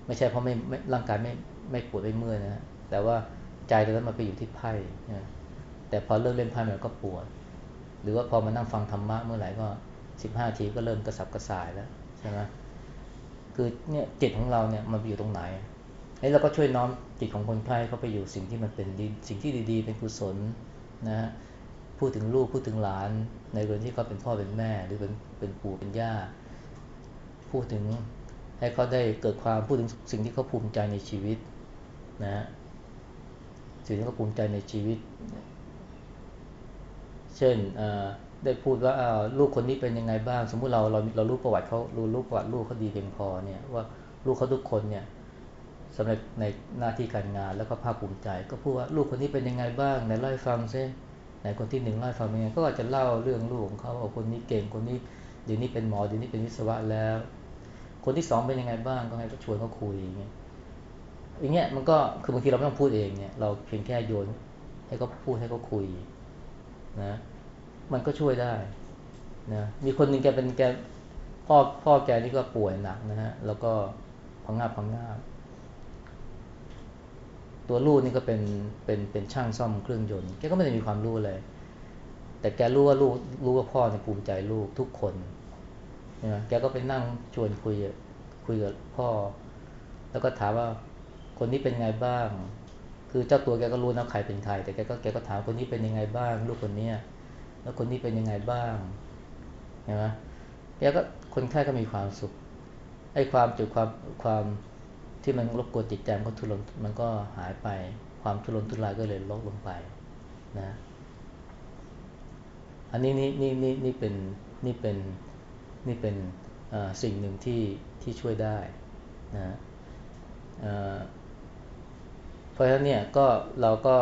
ไม่ใช่เพราะไม่ร่างกายไม่ไม่ปวดไม่เมื่อยนะแต่ว่าใจตอนนั้นมันไปอยู่ที่ไพ่แต่พอเลิกเล่นไพ่มันก็ปวด หรือว่าพอมานั่งฟังธรรมะเมื่อไหร่ก็สิบห้าทีก็เริ่มกระสับกระส่ายแล้วใช่ไหมคือเนี่ยจิตของเราเนี่ยมันไปอยู่ตรงไหน ไอ้เราก็ช่วยน้อมจิตของคนไข้เขาไปอยู่สิ่งที่มันเป็นดีสิ่งที่ดีๆ เป็นกุศลนะฮะพูดถึงลูกพูดถึงหลาน ในกรณีที่เขาเป็นพ่อเป็นแม่ หรือเป็นเป็นปู่เป็นย่า พูดถึงให้เขาได้เกิดความพูดถึงสิ่งที่เขาภูมิใจในชีวิตนะฮะสิ่งที่เขาภูมิใจในชีวิต เช่นได้พูดว่าลูกคนนี้เป็นยังไงบ้าง สมมุติเราเราเรารู้ประวัติเขารู้รู้ประวัติลูกเขาดีเพียงพอเนี่ยว่าลูกเขาทุกคนเนี่ย สำเร็จในหน้าที่การงานแล้วก็ภาคภูมิใจ ก็พูดว่าลูกคนนี้เป็นยังไงบ้างไหนเล่าให้ฟังซิไหนคนที่หนึ่งเล่าให้ฟังยังไงก็อาจจะเล่าเรื่องลูกของเขาว่าคนนี้เก่งคนนี้เดี๋ยวนี้เป็นหมอเดี๋ยวนี้เป็นวิศวะแล้ว คนที่สองเป็นยังไงบ้างก็ให้เขาชวนเขาคุยอย่างเงี้ยอย่างเงี้ยมันก็คือบางทีเราไม่ต้องพูดเองเนี่ยเราเพียงแค่โยนให้เขาพูดให้เขาคุยนะมันก็ช่วยได้นะมีคนหนึ่งแกเป็นแกพ่อพ่อแกนี่ก็ป่วยหนักนะฮะแล้วก็พังงาพังงา ตัวลูกนี่ก็เป็นเป็นเป็นช่างซ่อมเครื่องยนต์แกก็ไม่ได้มีความรู้เลย แต่แกรู้ว่าลูกรู้ว่าพ่อเนี่ยภูมิใจลูกทุกคนนะแกก็ไปนั่งชวนคุยคุยกับพ่อ แล้วก็ถามว่าคนนี้เป็นไงบ้าง คือเจ้าตัวแกก็รู้นะใครเป็นใครแต่แกก็แกก็ถามคนนี้เป็นยังไงบ้าง ลูกคนเนี้ยแล้วคนนี้เป็นยังไงบ้างเห็นไหมแกก็คนไข้ก็มีความสุขไอ้ความจุดความความ ที่มันรบกวนจิตใจมันก็ทุรนมันก็หายไปความทุรนทุรายก็เลยลดลงไปนะอันนี้นี่นี่นี่นี่เป็นนี่เป็นนี่เป็นสิ่งหนึ่งที่ที่ช่วยได้นะเพราะฉะนั้นเนี่ยก็เราก็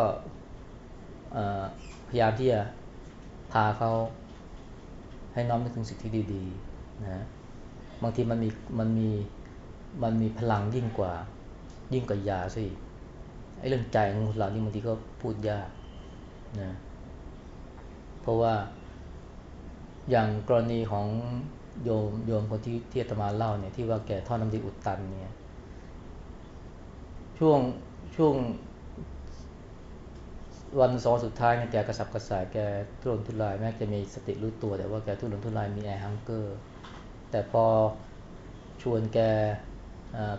พยายามที่จะพาเขาให้น้อมนึกถึงสิ่งที่ดีๆนะบางทีมันมีมันมี มันมีพลังยิ่งกว่า ยิ่งกว่ายาสิไอ้เรื่องใจของเรานี่บางทีก็พูดยากนะเพราะว่า อย่างกรณีของโยมโยมคนที่ที่อาตมาเล่าเนี่ยที่ว่าแกท่อน้ำดีอุดตันเนี่ย ช่วงช่วงวันสองสุดท้ายเนี่ยแกกระสับกระส่ายแกทุรนทุรายแม้จะมีสติรู้ตัวแต่ว่าแกทุรนทุรายมีแอร์ฮังเกอร์ แต่พอชวนแก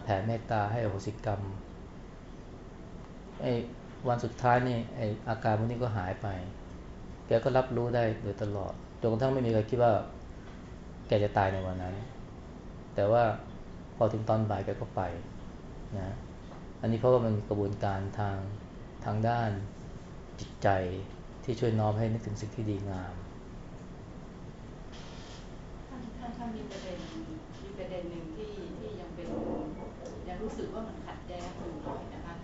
แผ่เมตตาให้อโหสิกรรมไอ้วันสุดท้ายนี่ไอ้อาการพวกนี้ก็หายไป แกก็รับรู้ได้โดยตลอดจนกระทั่งไม่มีใครคิดว่า แกจะตายในวันนั้น แต่ว่าพอถึงตอนบ่ายแกก็ไปนะอันนี้เพราะว่ามันกระบวนการทางทางด้านจิตใจที่ช่วยน้อมให้นึกถึงสิ่งที่ดีงามท่านท่านมีประเด็นมีประเด็นหนึ่งที่ที่ยังเป็นยัง รู้สึกว่ามันขัดแย้งอยู่หน่อยนะคะ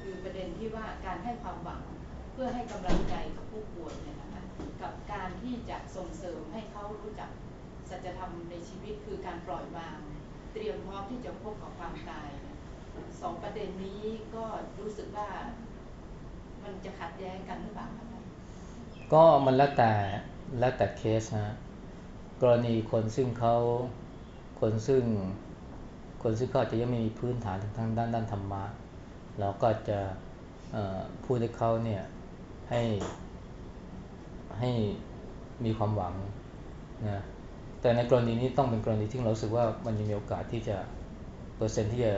คือประเด็นที่ว่าการให้ความหวังเพื่อให้กำลังใจกับผู้ป่วยเนี่ยนะคะกับการที่จะส่งเสริมให้เขารู้จักสัจธรรมในชีวิตคือการปล่อยวาง เตรียมพร้อมที่จะพบกับความตายสองประเด็นนี้ก็รู้สึกว่ามันจะขัดแย้งกันหรือเปล่าคะท่านก็มันแล้วแต่แล้วแต่เคสนะกรณีคนซึ่งเขาคนซึ่ง คนซึ่งเขาอจะยังไม่มีพื้นฐานทางด้านด้านธรรมะเราก็จะพูดให้เขาเนี่ยให้ให้มีความหวังนะแต่ในกรณีนี้ต้องเป็นกรณีที่เราสึกว่ามันยังมีโอกาสที่จะเปอร์เซ็นต์ที่จะ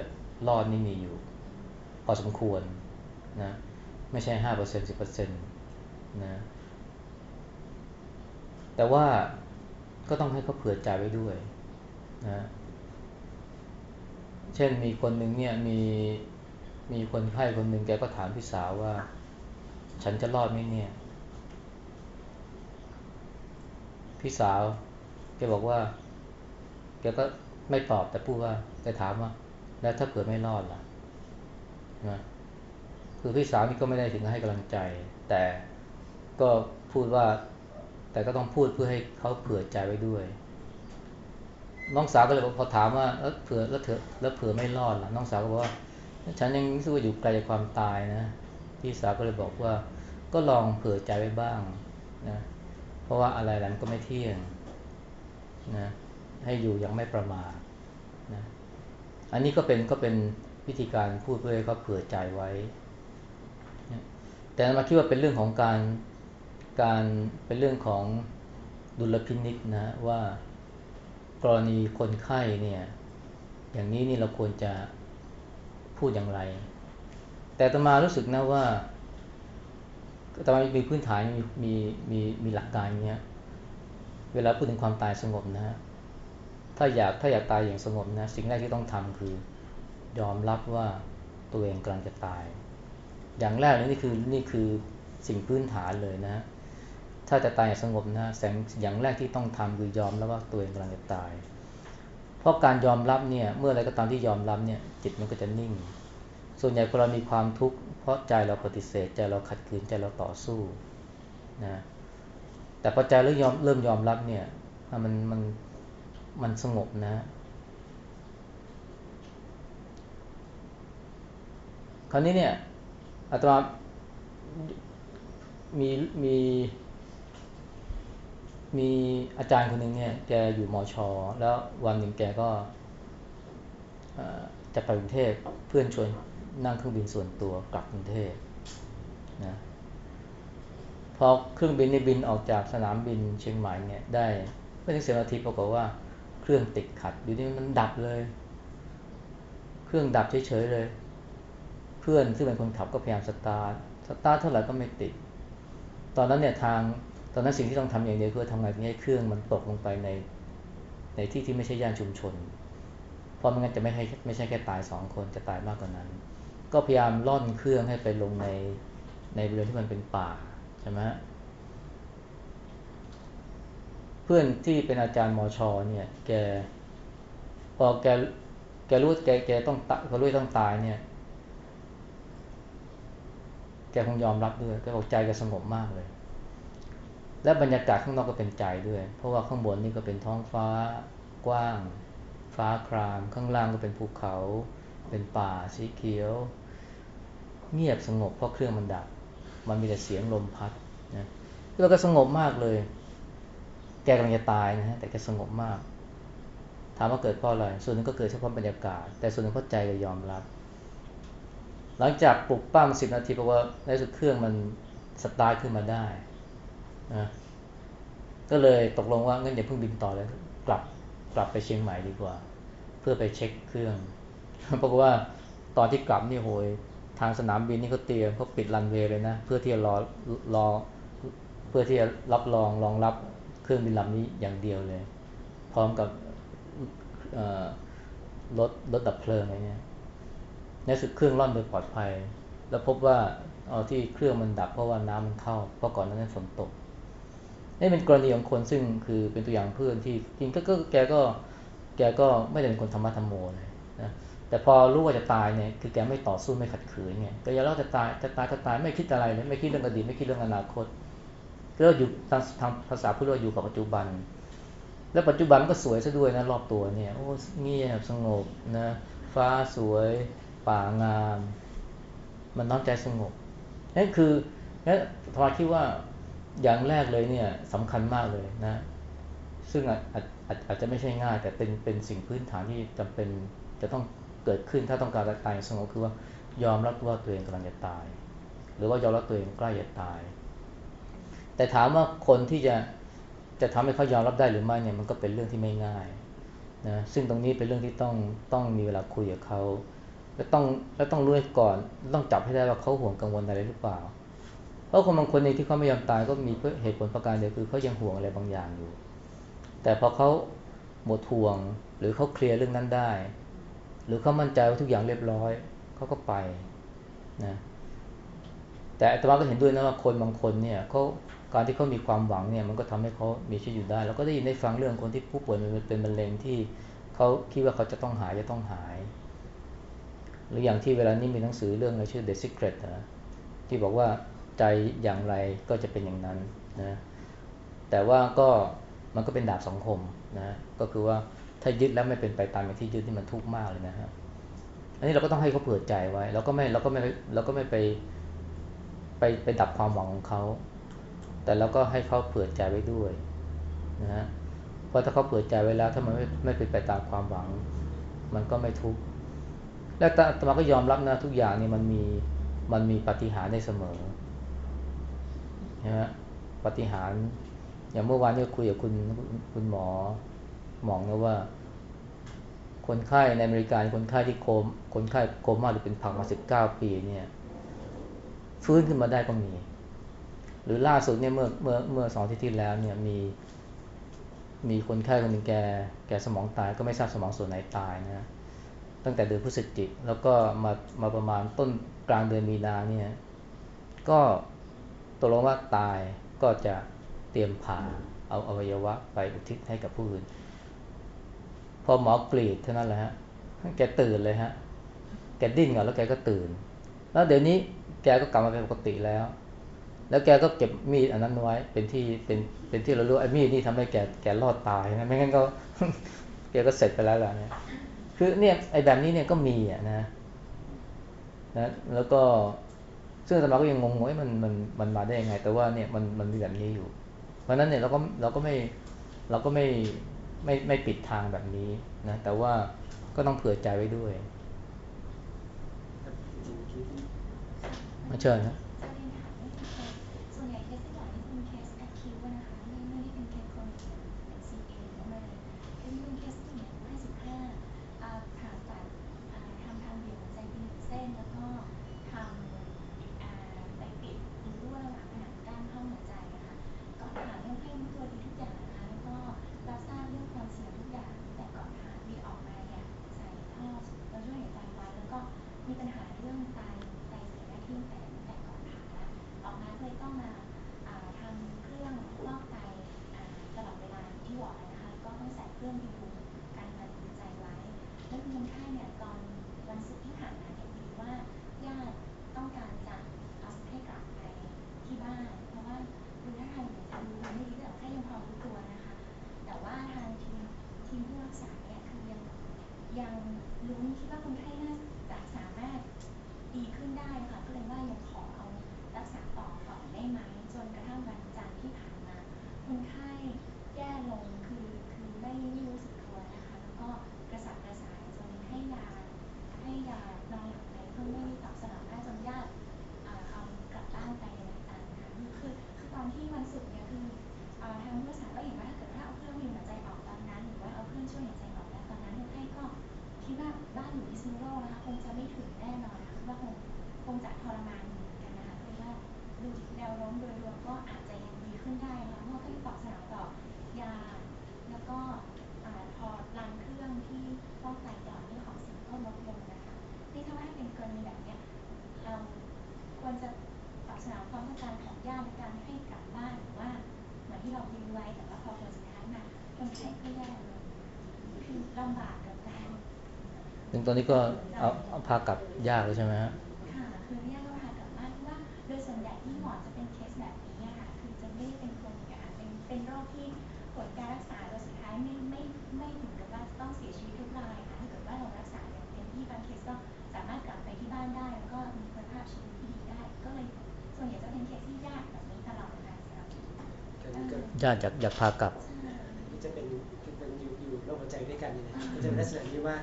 รอดนี่มีอยู่ พอสมควรนะไม่ใช่ห้าเปอร์เซ็นสิบเปอร์เซ็นต์นะแต่ว่าก็ต้องให้เขาเผื่อใจไว้ด้วยนะ เช่นมีคนหนึ่งเนี่ยมีมีคนไข้คนหนึ่งแกก็ถามพี่สาวว่า ฉันจะรอดไหมเนี่ย พี่สาวแกบอกว่าแกก็ไม่ตอบแต่พูดว่าแกถามว่า แล้วถ้าเผื่อไม่รอดล่ะนะคือพี่สาวนี่ก็ไม่ได้ถึงกับให้กำลังใจ แต่ก็พูดว่า แต่ก็ต้องพูดเพื่อให้เขาเผื่อใจไว้ด้วย น้องสาวก็เลยพอถามว่าแล้วเผื่อแล้วเถอะแล้วเผื่อไม่รอดล่ะน้องสาวก็บอกว่า ฉันยังรู้สึกว่าอยู่ไกลจากความตายนะพี่สาวก็เลยบอกว่า ก็ลองเผื่อใจไว้บ้างนะเพราะว่าอะไรแล้วมันก็ไม่เที่ยงนะให้อยู่อย่างไม่ประมาทนะอันนี้ก็เป็นก็เป็นวิธีการพูดเพื่อให้เขาเผื่อใจไว้นะแต่มาคิดว่าเป็นเรื่องของการการเป็นเรื่องของดุลพินิษนะว่า รณีคนไข้เนี่ย อย่างนี้นี่เราควรจะพูดอย่างไร แต่ตมารู้สึกนะว่าตมามีพื้นฐานมีมีมีมีหลักการเงี้ย เวลาพูดถึงความตายสงบนะฮะถ้าอยากถ้าอยากตายอย่างสงบนะสิ่งแรกที่ต้องทำคือ ยอมรับว่าตัวเองกำลังจะตาย อย่างแรกนี่คือนี่คือสิ่งพื้นฐานเลยนะ ถ้าจะตายอย่างสงบนะแสงอย่างแรกที่ต้องทำคือยอมรับว่าตัวเองกำลังจะตาย เพราะการยอมรับเนี่ยเมื่อไรก็ตามที่ยอมรับเนี่ยจิตมันก็จะนิ่ง ส่วนใหญ่พอเรามีความทุกข์เพราะใจเราปฏิเสธใจเราขัดขืนใจเราต่อสู้นะแต่พอใจเริ่มยอมเริ่มยอมรับเนี่ยมันมันมันสงบนะคราวนี้เนี่ยอาตมามีมี มีอาจารย์คนหนึ่งเนี่ยแกอยู่มอชอแล้ววันหนึ่งแกก็จะไปกรุงเทพเพื่อนชวนนั่งเครื่องบินส่วนตัวกลับกรุงเทพนะพอเครื่องบินในบินออกจากสนามบินเชียงใหม่เนี่ยได้ไม่ถึงสิบนาทีปรากฏว่าเครื่องติดขัดอยู่นี่มันดับเลย เครื่องดับเฉยๆเลย เพื่อนซึ่งเป็นคนขับก็พยายามสตาร์ทสตาร์ทเท่าไหร่ก็ไม่ติด ตอนนั้นเนี่ยทาง ตอนนั้นสิ่งที่ต้องทำอย่างเดียวคือทำไงให้เครื่องมันตกลงไปในในที่ที่ไม่ใช่ย่านชุมชน เพราะไม่งั้นจะไม่ให้ไม่ใช่แค่ตายสองคนจะตายมากกว่านั้น ก็พยายามร่อนเครื่องให้ไปลงในในบริเวณที่มันเป็นป่าใช่ไหมเพื่อนที่เป็นอาจารย์มอชอเนี่ยแกพอแกแกรู้แกแกต้องตเขารู้ต้องตายเนี่ย แกคงยอมรับด้วยแกบอกใจแกสงบมากเลย และบรรยากาศข้างนอกก็เป็นใจด้วย เพราะว่าข้างบนนี่ก็เป็นท้องฟ้ากว้าง ฟ้าคราม ข้างล่างก็เป็นภูเขา เป็นป่าสีเขียว เงียบสงบเพราะเครื่องมันดับ มันมีแต่เสียงลมพัดนะแล้วก็สงบมากเลย แกกำลังจะตายนะฮะแต่แกสงบมาก ถามว่าเกิดเพราะอะไร ส่วนนึงก็เกิดเพราะบรรยากาศ แต่ส่วนนึงเพราะใจยอมรับ หลังจากปลุกปล้ำสิบนาทีปรากฏว่าในสุดเครื่องมันสตาร์ทขึ้นมาได้ นะก็เลยตกลงว่างั้นอย่าเพิ่งบินต่อเลยกลับกลับไปเชียงใหม่ดีกว่า เพื่อไปเช็คเครื่องเพราะว่าตอนที่กลับนี่โหยทางสนามบินนี่เขาเตรียมเขาปิดรันเวย์เลยนะ เพื่อที่จะรอรอเพื่อที่จะรับรองรองรับเครื่องบินลำนี้อย่างเดียวเลย พร้อมกับรถรถดับเพลิงอะไรเงี้ยในสุดเครื่องร่อนโดยปลอดภัย แล้วพบว่าเอาที่เครื่องมันดับเพราะว่าน้ำมันเข้าเพราะก่อนนั้นฝนตก นี่เป็นกรณีของคนซึ่งคือเป็นตัวอย่างเพื่อนที่จริงก็แกก็แกก็ไม่ได้เป็นคนธรรมะธรรมโมเลยนะแต่พอรู้ว่าจะตายเนี่ยคือแกไม่ต่อสู้ไม่ขัดขืนไงก็ย่าเล่าจะตายจะตายก็ตายไม่คิดอะไรเลยไม่คิดเรื่องอดีตไม่คิดเรื่องอนาคตก็อยู่ทางภาษาพุทธอยู่กับปัจจุบัน แล้วปัจจุบันก็สวยซะด้วยนะรอบตัวเนี่ยโอ้เงียบสงบนะฟ้าสวย ป่างาม มันน้อมใจสงบนั่นคือนั่นพอคิดว่า อย่างแรกเลยเนี่ยสำคัญมากเลยนะ ซึ่งอาจอาจอาจจะไม่ใช่ง่าย แต่เป็นเป็นสิ่งพื้นฐานที่จำเป็นจะต้องเกิดขึ้นถ้าต้องการจะตายสงบคือว่ายอมรับว่าตัวเองกำลังจะตาย หรือว่ายอมรับตัวเองใกล้จะตาย แต่ถามว่าคนที่จะจะทำให้เขายอมรับได้หรือไม่เนี่ยมันก็เป็นเรื่องที่ไม่ง่ายนะซึ่งตรงนี้เป็นเรื่องที่ต้องต้องมีเวลาคุยกับเขาและต้องและต้องรู้ก่อนต้องจับให้ได้ว่าเขาห่วงกังวลอะไรหรือเปล่า ราะคนบางคนในที่เขาไม่ยอมตายก็มีเหตุผลประการเดียวคือเขายังห่วงอะไรบางอย่างอยู่ แต่พอเขาหมดห่วงหรือเขาเคลียร์เรื่องนั้นได้ หรือเขามั่นใจว่าทุกอย่างเรียบร้อยเขาก็ไปนะแต่อาตมาก็เห็นด้วยนะว่าคนบางคนเนี่ยเขาการที่เขามีความหวังเนี่ยมันก็ทำให้เขามีชีวิตอยู่ได้ แล้วก็ได้ยินได้ฟังเรื่องคนที่ผู้ป่วยมันเป็นมะเร็งที่เขาคิดว่าเขาจะต้องหายจะต้องหาย หรืออย่างที่เวลานี้มีหนังสือเรื่องอะไรชื่อ The Secret นะที่บอกว่า ใจอย่างไรก็จะเป็นอย่างนั้นนะแต่ว่าก็มันก็เป็นดาบสองคมนะก็คือว่าถ้ายึดแล้วไม่เป็นไปตามที่ยึดนี่มันทุกข์มากเลยนะฮะอันนี้เราก็ต้องให้เขาเผื่อใจไว้เราก็ไม่เราก็ไม่เราก็ไม่ไปไปไปดับความหวังของเขาแต่เราก็ให้เขาเผื่อใจไว้ด้วยนะฮะเพราะถ้าเขาเผื่อใจไว้แล้วถ้ามันไม่ไม่เป็นไปตามความหวัง มันก็ไม่ทุกข์และตมาก็ยอมรับนะทุกอย่างนี่มันมีมันมีปฏิหารได้เสมอ นะปฏิหาร อย่างเมื่อวานนี้คุยกับคุณคุณหมอหมองนะว่า คนไข้ในอเมริกาคนไข้ที่โคมคนไข้โคม่าหรือเป็นผักมาสิบเก้าปีเนี่ยฟื้นขึ้นมาได้ก็มี หรือล่าสุดเนี่ยเมื่อเมื่อเมื่อสองที่ที่แล้วเนี่ยมี มีคนไข้คนหนึ่งแกแกสมองตายก็ไม่ทราบสมองส่วนไหนตายนะตั้งแต่เดือนพฤศจิกแล้วก็มามาประมาณต้นกลางเดือนมีนาเนี่ยก็ ตกลงว่าตายก็จะเตรียมผ่าเอาอวัยวะไปอุทิศให้กับผู้อื่น พอหมอกรีดเท่านั้นแหละฮะแกตื่นเลยฮะ แกดิ้นก่อนแล้วแกก็ตื่น แล้วเดี๋ยวนี้แกก็กลับมาเป็นปกติแล้ว แล้วแกก็เก็บมีดอันนั้นไว้เป็นที่เป็นเป็นที่เรารู้ไอ้มีดนี่ทำให้แกแกรอดตายนะไม่งั้นก็แกก็เสร็จไปแล้วล่ะเนี่ยคือเนี่ยไอ้แบบนี้เนี่ยก็มีอะนะนะแล้วก็ ซึ่งสมาก็ยังงงว่ามันมันมันมาได้ยังไง แต่ว่าเนี่ยมันมันมีแบบนี้อยู่ เพราะนั้นเนี่ยเราก็เราก็ไม่เราก็ไม่ไม่ไม่ปิดทางแบบนี้นะแต่ว่าก็ต้องเผื่อใจไว้ด้วยมาเชิญนะ มโดยรวมก็อาจจะยังดีขึ้นได้นะคะเพราะเขาตอบสนองต่อยา แล้วก็พอรันเครื่องที่ฟอกไตต่อเรื่องของสียงก็ลดลงนะคะนี่ถ้าให้เป็นกรณีแบบนี้เราควรจะตอบสนองความต้องการของญาติในการให้กลับบ้านหรือว่าเหมือนที่เราดิวไว้แต่ว่าพอผลสุดท้ายมาคนไข้ก็แย่ลงคือลำบากกับการถึงตอนนี้ก็เอาเอาพากลับยากเลยใช่ไหมฮะค่ะคือเรียกว่าพากลับบ้านเพราะว่าโดยส่วนใหญ่ที่หมอจะเป็นเคสแบบนี้ค่ะคือจะไม่ได้เป็นคนเป็นเป็นโรคที่ผลการรักษาโดยสุดท้ายานได้แล้วก็มีคุณภาพชีวิตที่ดีได้ ก็เลยส่วนใหญ่จะเป็นเคสที่ยากแบบนี้ตลอดค่ะสำหรับ ก็นี่ก็ ญาติอยากอยากพากลับก็จะเป็นคือเป็นอยู่อยู่โรคหัวใจด้วยกันนี่นะก็จะเป็นลักษณะที่ว่า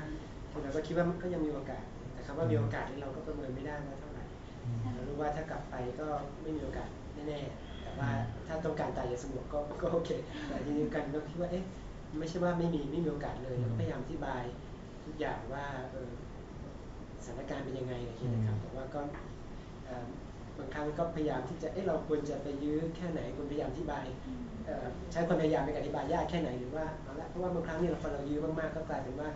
คือเราก็คิดว่าก็ยังมีโอกาสแต่คำว่ามีโอกาสนี่เราก็ประเมินไม่ได้ว่าเท่าไหร่เรารู้ว่าถ้ากลับไปก็ไม่มีโอกาสแน่ๆแต่ว่าถ้าต้องการตายอย่างสงบก็ก็โอเค แต่ทีนี้กันเราคิดว่าเอ๊ะไม่ใช่ว่าไม่มีไม่มีโอกาสเลยเราก็พยายามอธิบายทุกอย่างว่าเออสถานการณ์เป็นยังไงอะไรอย่างเงี้ยนะครับแต่ว่าก็เอ่อบางครั้งก็พยายามที่จะเอ๊ะเราควรจะไปยื้อแค่ไหนควรพยายามอธิบายเอ่อ ใช้ความพยายามในการอธิบายยากแค่ไหนหรือว่าเอาละเพราะว่าบางครั้งเนี่ยเราพอเรายื้อมากๆก็กลายเป็นว่า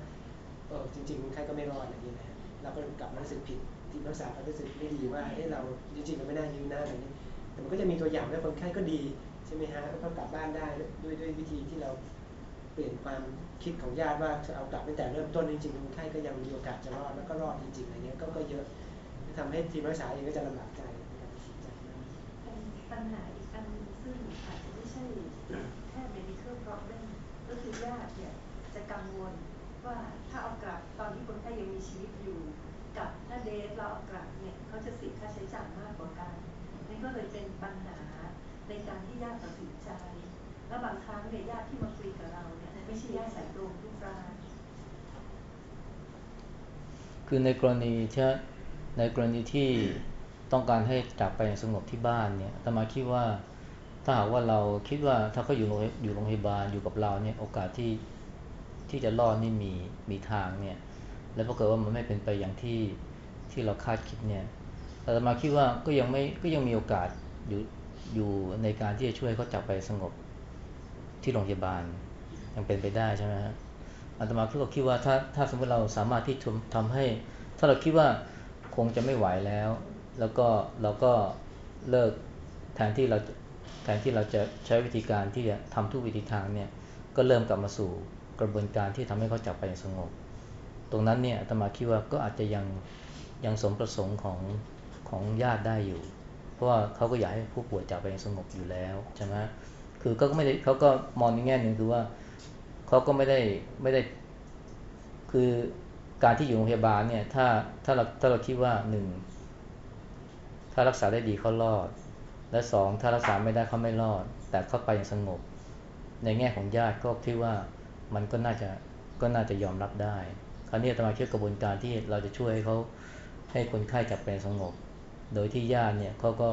เออจริงๆคนไข้ก็ไม่รอดอย่างเงี้นะฮะเราก็กลับมารู้สึกผิดที่รักษาก็รู้สึกไม่ดีว่าเอ๊ะเราจริงๆเราไม่น่ายื้อหน้าอะไรนี้แต่มันก็จะมีตัวอย่างว่าคนไข้ก็ดีใช่ไหมฮะก็กลับบ้านได้ด้วยด้วยวิธีที่เราเปลี่ยนความคิดของญาติว่าจะเอากลับตั้งแต่เริ่มต้นจริงๆคนไข้ก็ยังมีโอกาสจะรอดแล้วก็รอดจริงๆอะไรเงี้ยก็เยอะทำให้ทีมรักษาเองก็จะลำบากใจเป็นปัญหา แค่ medical problem ก็คือญาติเนี่ยจะกังวลว่าถ้าเอากลับตอนที่คนไข้ยังมีชีวิตอยู่ กับถ้าเดทเราเอากลับเนี่ยเขาจะเสียค่าใช้จ่ายมากกว่ากันนี่ก็เลยเป็นปัญหาในการที่ญาติตัดสินใจ และบางครั้งเนี่ยญาติที่มาคุยกับเราเนี่ยไม่ใช่ญาติสายตรงทุกรายคือในกรณีที่ในกรณีที่ต้องการให้จากไปอย่างสงบที่บ้านเนี่ยตมาคิดว่า ถ้าหากว่าเราคิดว่าถ้าเขาอยู่อยู่โรงพยาบาลอยู่กับเราเนี่ยโอกาสที่ที่จะรอดนี่มีมีทางเนี่ย แล้วปรากฏว่ามันไม่เป็นไปอย่างที่ที่เราคาดคิดเนี่ยอาตมาคิดว่าก็ยังไม่ก็ยังมีโอกาสอยู่อยู่ในการที่จะช่วยเขาจากไปสงบที่โรงพยาบาลยังเป็นไปได้ใช่ไหมฮะอาตมาคิดว่าคิดว่าถ้าถ้าสมมติเราสามารถที่ทำทำให้ ถ้าเราคิดว่าคงจะไม่ไหวแล้ว แล้วก็เราก็เลิกแทนที่เรา แทนที่เราจะใช้วิธีการที่จะทำทุกวิธีทางเนี่ยก็เริ่มกลับมาสู่กระบวนการที่ทำให้เขาจับไปอย่างสงบ ตรงนั้นเนี่ยอาตมาคิดว่าก็อาจจะยังยังสมประสงค์ของของญาติได้อยู่ เพราะว่าเขาก็อยากให้ผู้ป่วยจากไปอย่างสงบอยู่แล้วใช่ไหมคือก็ไม่ได้เขาก็มองในแง่หนึ่งคือว่าเขาก็ไม่ได้ไม่ได้คือการที่อยู่โรงพยาบาลเนี่ยถ้าถ้าเราถ้าเราคิดว่าหนึ่งถ้ารักษาได้ดีเขารอด และสองถ้ารักษาไม่ได้เขาไม่รอด แต่เขาไปอย่างสงบ ในแง่ของญาติก็คิดว่ามันก็น่าจะก็น่าจะยอมรับได้ คราวนี้ตมาคิดกระบวนการที่เราจะช่วยให้เขาให้คนไข้จับไปสงบ โดยที่ญาติเนี่ยเขาก็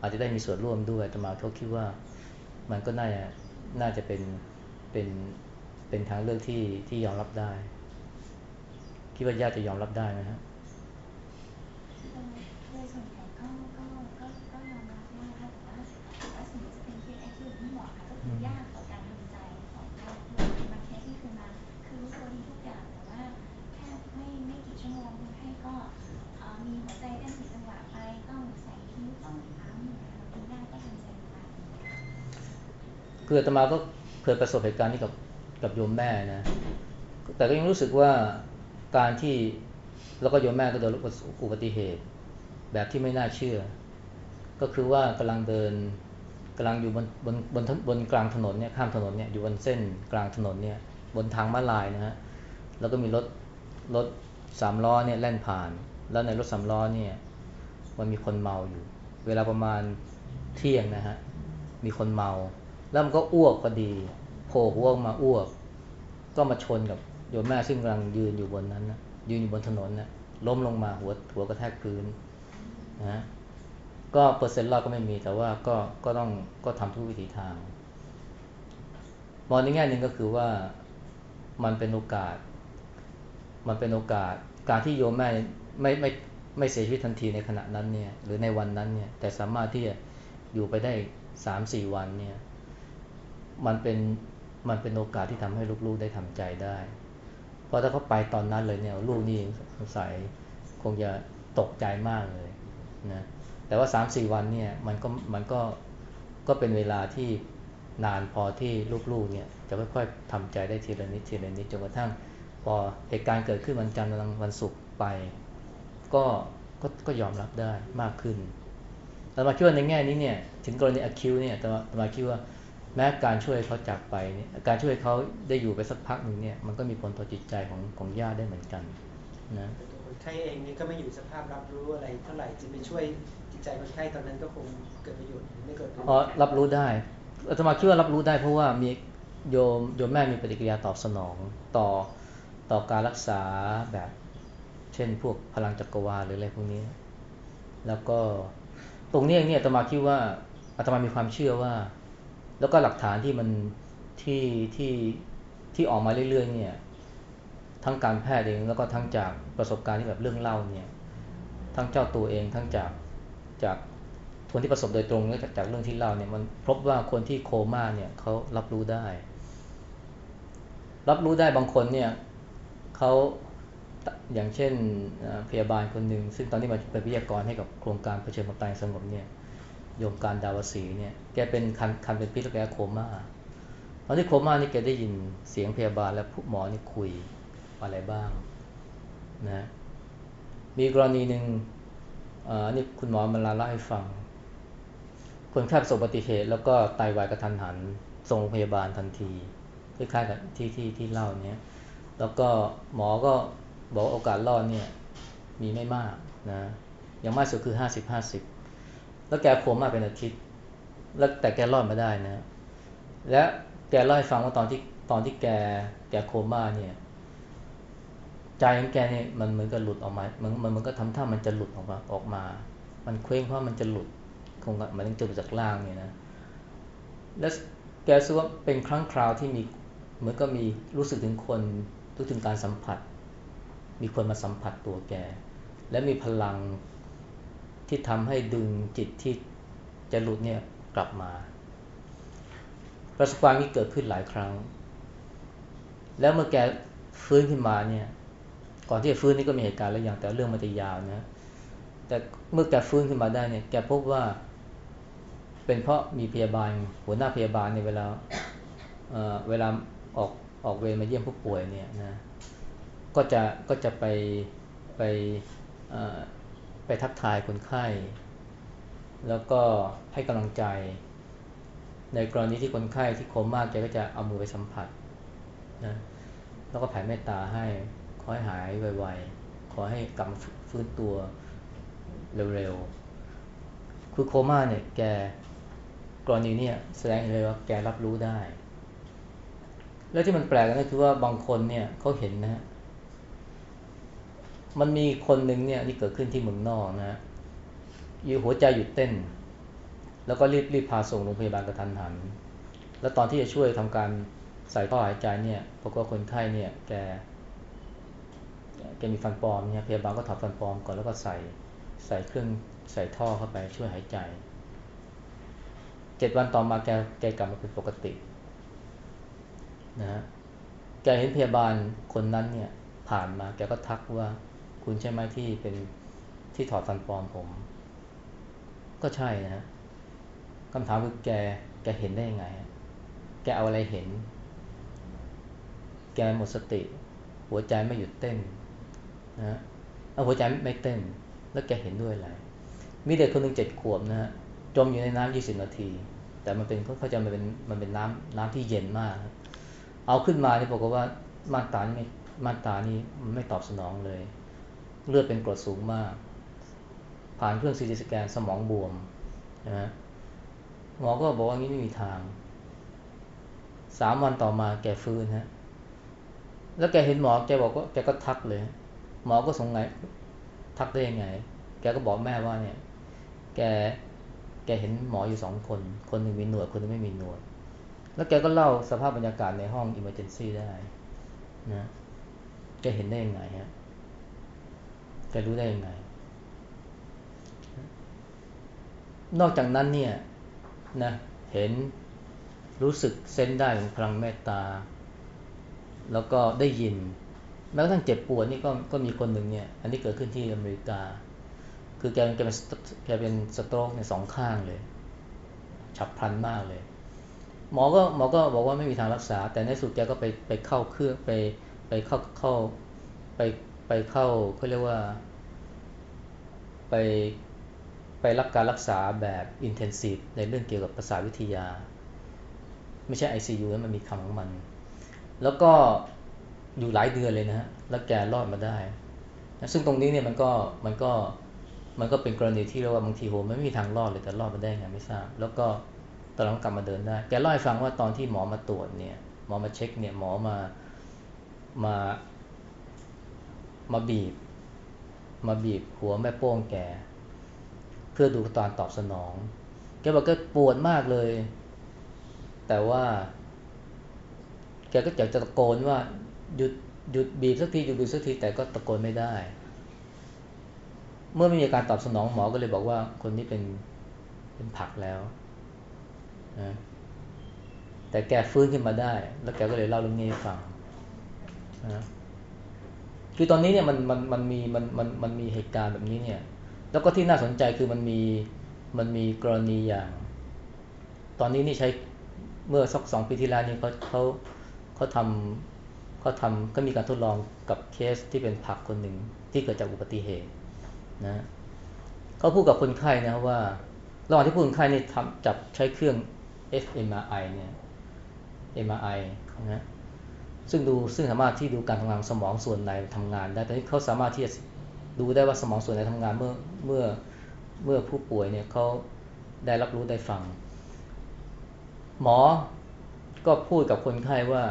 อาจจะได้มีส่วนร่วมด้วยตมาเขาคิดว่ามันก็น่าจะน่าจะเป็นเป็นเป็นทางเลือกที่ที่ยอมรับได้ คิดว่าญาติจะยอมรับได้ไหมฮะโดยส่วนใหญ่ก็ก็ก็ก็ยอมรับได้ค่ะแต่ว่าแต่ว่าส่วนใหญ่จะเป็นเคส acute ที่บอกค่ะก็คือยากต่อการทำใจของญาติด้วยบางเคสที่คือมาคือรู้ตัวดีทุกอย่างแต่ว่าแค่ไม่ไม่กี่ชั่วโมงคนไข้ก็เอ่อมีหัวใจเต้นผิดจังหวะไปต้องใส่ทิ้งต้องปั๊มอย่างเงี้ยบางทีญาติก็ทำใจไม่ได้ คืออาตมาก็เคยประสบเหตุการณ์นี้กับกับโยมแม่นะ แต่ก็ยังรู้สึกว่าการที่แล้วก็โยมแม่ก็โดนอุบัติเหตุแบบที่ไม่น่าเชื่อ ก็คือว่ากำลังเดินกำลังอยู่บนบนบนบนกลางถนนเนี่ยข้ามถนนเนี่ยอยู่บนเส้นกลางถนนเนี่ยบนทางม้าลายนะฮะแล้วก็มีรถรถสามล้อเนี่ยแล่นผ่าน แล้วในรถสามล้อเนี่ยมันมีคนเมาอยู่ เวลาประมาณเที่ยงนะฮะมีคนเมา แล้วมันก็อ้วกพอดีโผล่หัวมาอ้วก ก็มาชนกับโยมแม่ซึ่งกำลังยืนอยู่บนนั้นนะยืนอยู่บนถนนนะล้มลงมาหัวหัวกระแทกพื้นนะก็เปอร์เซ็นต์รอดก็ไม่มีแต่ว่าก็ก็ต้องก็ทำทุกวิถีทางมองในแง่หนึ่งก็คือว่ามันเป็นโอกาส มันเป็นโอกาสการที่โยมแม่ไม่ไม่ไม่เสียชีวิตทันทีในขณะนั้นเนี่ยหรือในวันนั้นเนี่ยแต่สามารถที่จะอยู่ไปได้สามสี่วันเนี่ย มันเป็นมันเป็นโอกาสที่ทำให้ลูกๆได้ทำใจได้ เพราะถ้าเขาไปตอนนั้นเลยเนี่ยลูกนี่สงสัยคงจะตกใจมากเลยนะแต่ว่าสามสี่วันเนี่ยมันก็มันก็ก็เป็นเวลาที่นานพอที่ลูกๆเนี่ยจะค่อยๆทำใจได้ทีละนิดทีละนิดจนกระทั่งพอเหตุการณ์เกิดขึ้นวันจันทร์วันศุกร์ไป ก็ก็ก็ยอมรับได้มากขึ้นแต่มาคิดว่าในแง่นี้เนี่ยถึงกรณีอคิวเนี่ยแต่มาคิดว่า แม้การช่วยเขาจากไปเนี่ยการช่วยเขาได้อยู่ไปสักพักหนึ่งเนี่ยมันก็มีผลต่อจิตใจของของญาติได้เหมือนกันนะเป็นตัวคนไข้เองนี่ก็ไม่อยู่สภาพรับรู้อะไรเท่าไหร่จะไปช่วยจิตใจคนไข้ตอนนั้นก็คงเกิดประโยชน์ไม่เกิดประโยชน์อ๋อรับรู้ได้อาตมาคิดว่ารับรู้ได้เพราะว่ามีโยมโยมแม่มีปฏิกิริยาตอบสนองต่อต่อการรักษาแบบ เช่นพวกพลังจักรวาลหรืออะไรพวกนี้ แล้วก็ตรงนี้เองเนี่ยอาตมาคิดว่าอาตมามีความเชื่อว่า แล้วก็หลักฐานที่มันที่ที่ที่ออกมาเรื่อยๆเนี่ยทั้งการแพทย์เองแล้วก็ทั้งจากประสบการณ์ที่แบบเรื่องเล่าเนี่ยทั้งเจ้าตัวเองทั้งจากจากคนที่ประสบโดยตรงและจากจากเรื่องที่เล่าเนี่ยมันพบว่าคนที่โคม่าเนี่ยเขารับรู้ได้ รับรู้ได้บางคนเนี่ยเขาอย่างเช่นพยาบาลคนหนึ่งซึ่งตอนนี้มาเป็นวิทยากรให้กับโครงการเผชิญกับตายสงบเนี่ย โยมการดาวสีเนี่ยแกเป็นคันคันเป็นพิษแล้วแกโคม่าตอนที่โคม่านี่แกได้ยินเสียงพยาบาลและผู้หมอนี่คุยอะไรบ้างนะมีกรณีหนึ่งอันนี้คุณหมอมาลาเล่าให้ฟัง คนไข้ประสบอุบัติเหตุ แล้วก็ไตาวายกระทันหันส่งโรงพยาบาลทันทีคล้ายๆกับที่ที่ที่เล่าเนี้ยแล้วก็หมอก็บอกโอกาสรอดเนี่ยมีไม่มากนะอย่างมากสุดคือห้าสิบห้าสิบ แล้วแกโคม่าเป็นอาทิตย์ แล้วแต่แกรอดมาได้นะ และแกเล่าให้ฟังว่าตอนที่ตอนที่แกแกโคม่าเนี่ย ใจของแกเนี่ยมันเหมือนกับหลุดออกมา มันมันมันก็ทำท่ามันจะหลุดออกมาออกมา มันเคว้งเพราะมันจะหลุดคงมันต้องเจอจากล่างเนี่ยนะ แล้วแกรู้ว่าเป็นครั้งคราวที่มีเหมือนก็มีรู้สึกถึงคนรู้ถึงการสัมผัส มีคนมาสัมผัสตัวแก และมีพลัง ที่ทำให้ดึงจิตที่จะหลุดเนี่ยกลับมา ประสบการณ์นี้เกิดขึ้นหลายครั้ง แล้วเมื่อแกฟื้นขึ้นมาเนี่ย ก่อนที่จะฟื้นนี่ก็มีเหตุการณ์หลายอย่างแต่เรื่องมันจะยาวนะ แต่เมื่อแกฟื้นขึ้นมาได้เนี่ย แกพบว่า เป็นเพราะมีพยาบาล หัวหน้าพยาบาลในเวลาเเวลาออกออกเวรมาเยี่ยมผู้ป่วยเนี่ยนะ ก็จะก็จะไปไป ไปทักทายคนไข้ แล้วก็ให้กำลังใจ ในกรณีที่คนไข้ที่โคม่าแกก็จะเอามือไปสัมผัสนะแล้วก็แผ่เมตตาให้ขอให้หายไวๆ ขอให้กลับฟื้นตัวเร็วๆ คือโคม่าเนี่ยแกกรณีเนี่ยแสดงเลยว่าแกรับรู้ได้ แล้วที่มันแปลกก็คือว่าบางคนเนี่ยเขาเห็นนะฮะ มันมีคนหนึ่งเนี่ยที่เกิดขึ้นที่เมืองนอกนะฮะอยู่หัวใจหยุดเต้น แล้วก็รีบรีบพาส่งโรงพยาบาลกระทันหัน แล้วตอนที่จะช่วยทำการใส่ท่อหายใจเนี่ยพบว่าคนไข้เนี่ยแกแกมีฟันปลอมเนี่ยพยาบาลก็ถอดฟันปลอมก่อนแล้วก็ใส่ใส่เครื่องใส่ท่อเข้าไปช่วยหายใจเจ็ดวันต่อมาแกแกกลับมาเป็นปกตินะฮะแกเห็นพยาบาลคนนั้นเนี่ยผ่านมาแกก็ทักว่า คุณใช่ไหมที่เป็นที่ถอดฟันปลอมผม ก็ใช่นะฮะคำถามคือแกแกเห็นได้ยังไง แกเอาอะไรเห็น แกหมดสติ หัวใจไม่หยุดเต้นนะเอาหัวใจไม่เต้น แล้วแกเห็นด้วยอะไรมีเด็กคนหนึ่งเจ็ดขวบนะฮะจมอยู่ในน้ำยี่สิบนาที แต่มันเป็นเขาจะมันเป็นมันเป็นน้ำน้ำที่เย็นมาก เอาขึ้นมาเนี่ยบอกว่ามาตานี่มาตานี่มันไม่ตอบสนองเลย เลือดเป็นกรดสูงมาก ผ่านเครื่องซีทีสแกนสมองบวมนะฮะหมอก็บอกว่างี้ไม่มีทางสามวันต่อมาแกฟื้นฮะแล้วแกเห็นหมอแกบอกว่าแกก็ทักเลย หมอก็สงสัยทักได้ยังไง แกก็บอกแม่ว่าเนี่ย แกแกเห็นหมออยู่สองคน คนหนึ่งมีหนวด คนนึงไม่มีหนวด แล้วแกก็เล่าสภาพบรรยากาศในห้องอิมเมอร์เจนซี่ได้นะแกเห็นได้ยังไงฮะ แกรู้ได้ยังไง นอกจากนั้นเนี่ยนะเห็นรู้สึกเซนได้ของพลังเมตตา แล้วก็ได้ยิน แม้กระทั่งเจ็บปวดนี่ก็ก็มีคนหนึ่งเนี่ย อันนี้เกิดขึ้นที่อเมริกา คือแกแกเป็นแกเป็นสโตรกในสองข้างเลย ฉับพลันมากเลย หมอก็หมอก็บอกว่าไม่มีทางรักษา แต่ในสุดแกก็ไปไปเข้าเครื่องไปไปเข้าเข้าไป ไปเข้าเขาเรียกว่า ไปไปรับการรักษาแบบอินเทนซีฟในเรื่องเกี่ยวกับภาษาวิทยา ไม่ใช่ ICU แล้วมันมีคำของมัน แล้วก็อยู่หลายเดือนเลยนะฮะแล้วแกรอดมาได้ ซึ่งตรงนี้เนี่ยมันก็มันก็มันก็เป็นกรณีที่เรียกว่าบางทีโหมันไม่มีทางรอดเลยแต่รอดมาได้ไงไม่ทราบ แล้วก็ตอนหลังกลับมาเดินได้ แกเล่าให้ฟังว่าตอนที่หมอมาตรวจเนี่ยหมอมาเช็คเนี่ยหมอมามา มาบีบ มาบีบหัวแม่โป้งแก เพื่อดูตอนตอบสนอง แกบอกก็ปวดมากเลย แต่ว่า แกก็อยากจะตะโกนว่าหยุดหยุดบีบสักทีหยุดบีบสักทีแต่ก็ตะโกนไม่ได้ เมื่อไม่มีการตอบสนองหมอก็เลยบอกว่าคนนี้เป็นเป็นผักแล้วนะแต่แกฟื้นขึ้นมาได้ แล้วแกก็เลยเล่าเรื่องนี้ให้ฟังนะ คือตอนนี้เนี่ยมันมันมันมีมันมันมันมีเหตุการณ์แบบนี้เนี่ย แล้วก็ที่น่าสนใจคือมันมีมันมีกรณีอย่าง ตอนนี้นี่ใช้เมื่อสักสองปีที่แล้วนี่เขาเขาเขาทำเขาทำก็มีการทดลองกับเคสที่เป็นผักคนหนึ่งที่เกิดจากอุบัติเหตุนะเขาพูดกับคนไข้นะว่าระหว่างที่ผู้คนไข้นี่ทำจับใช้เครื่อง fMRI เนี่ย MRI นะ ซึ่งดูซึ่งสามารถที่ดูการทำงานสมองส่วนในทำงาน ได้แต่ที่เขาสามารถที่จะดูได้ว่าสมองส่วนไหนทำงานเมื่อเมื่อเมื่อผู้ป่วยเนี่ยเขาได้รับรู้ได้ฟัง หมอก็พูดกับคนไข้ว่า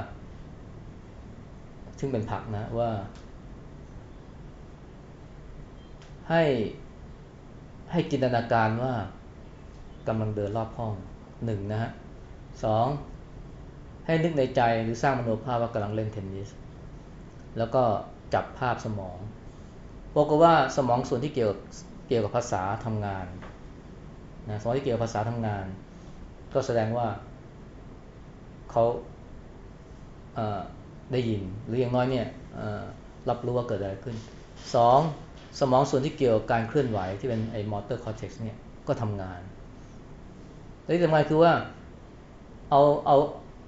ซึ่งเป็นผักนะว่า ให้ให้จินตนาการว่ากำลังเดินรอบห้องหนึ่งนะฮะสอง ให้นึกในใจหรือสร้างมโนภาพว่ากำลังเล่นเทนนิส แล้วก็จับภาพสมองบอกว่าสมองส่วนที่เกี่ยวเกี่ยวกับภาษาทำงานนะสมองที่เกี่ยวกับภาษาทำงาน ก็แสดงว่าเขาได้ยินหรืออย่างน้อยเนี่ยรับรู้ว่าเกิดอะไรขึ้นสองสมองส่วนที่เกี่ยวกับการเคลื่อนไหวที่เป็นไอ้ motor cortex เนี่ยก็ทำงานและที่สำคัญคือว่าเอาเอา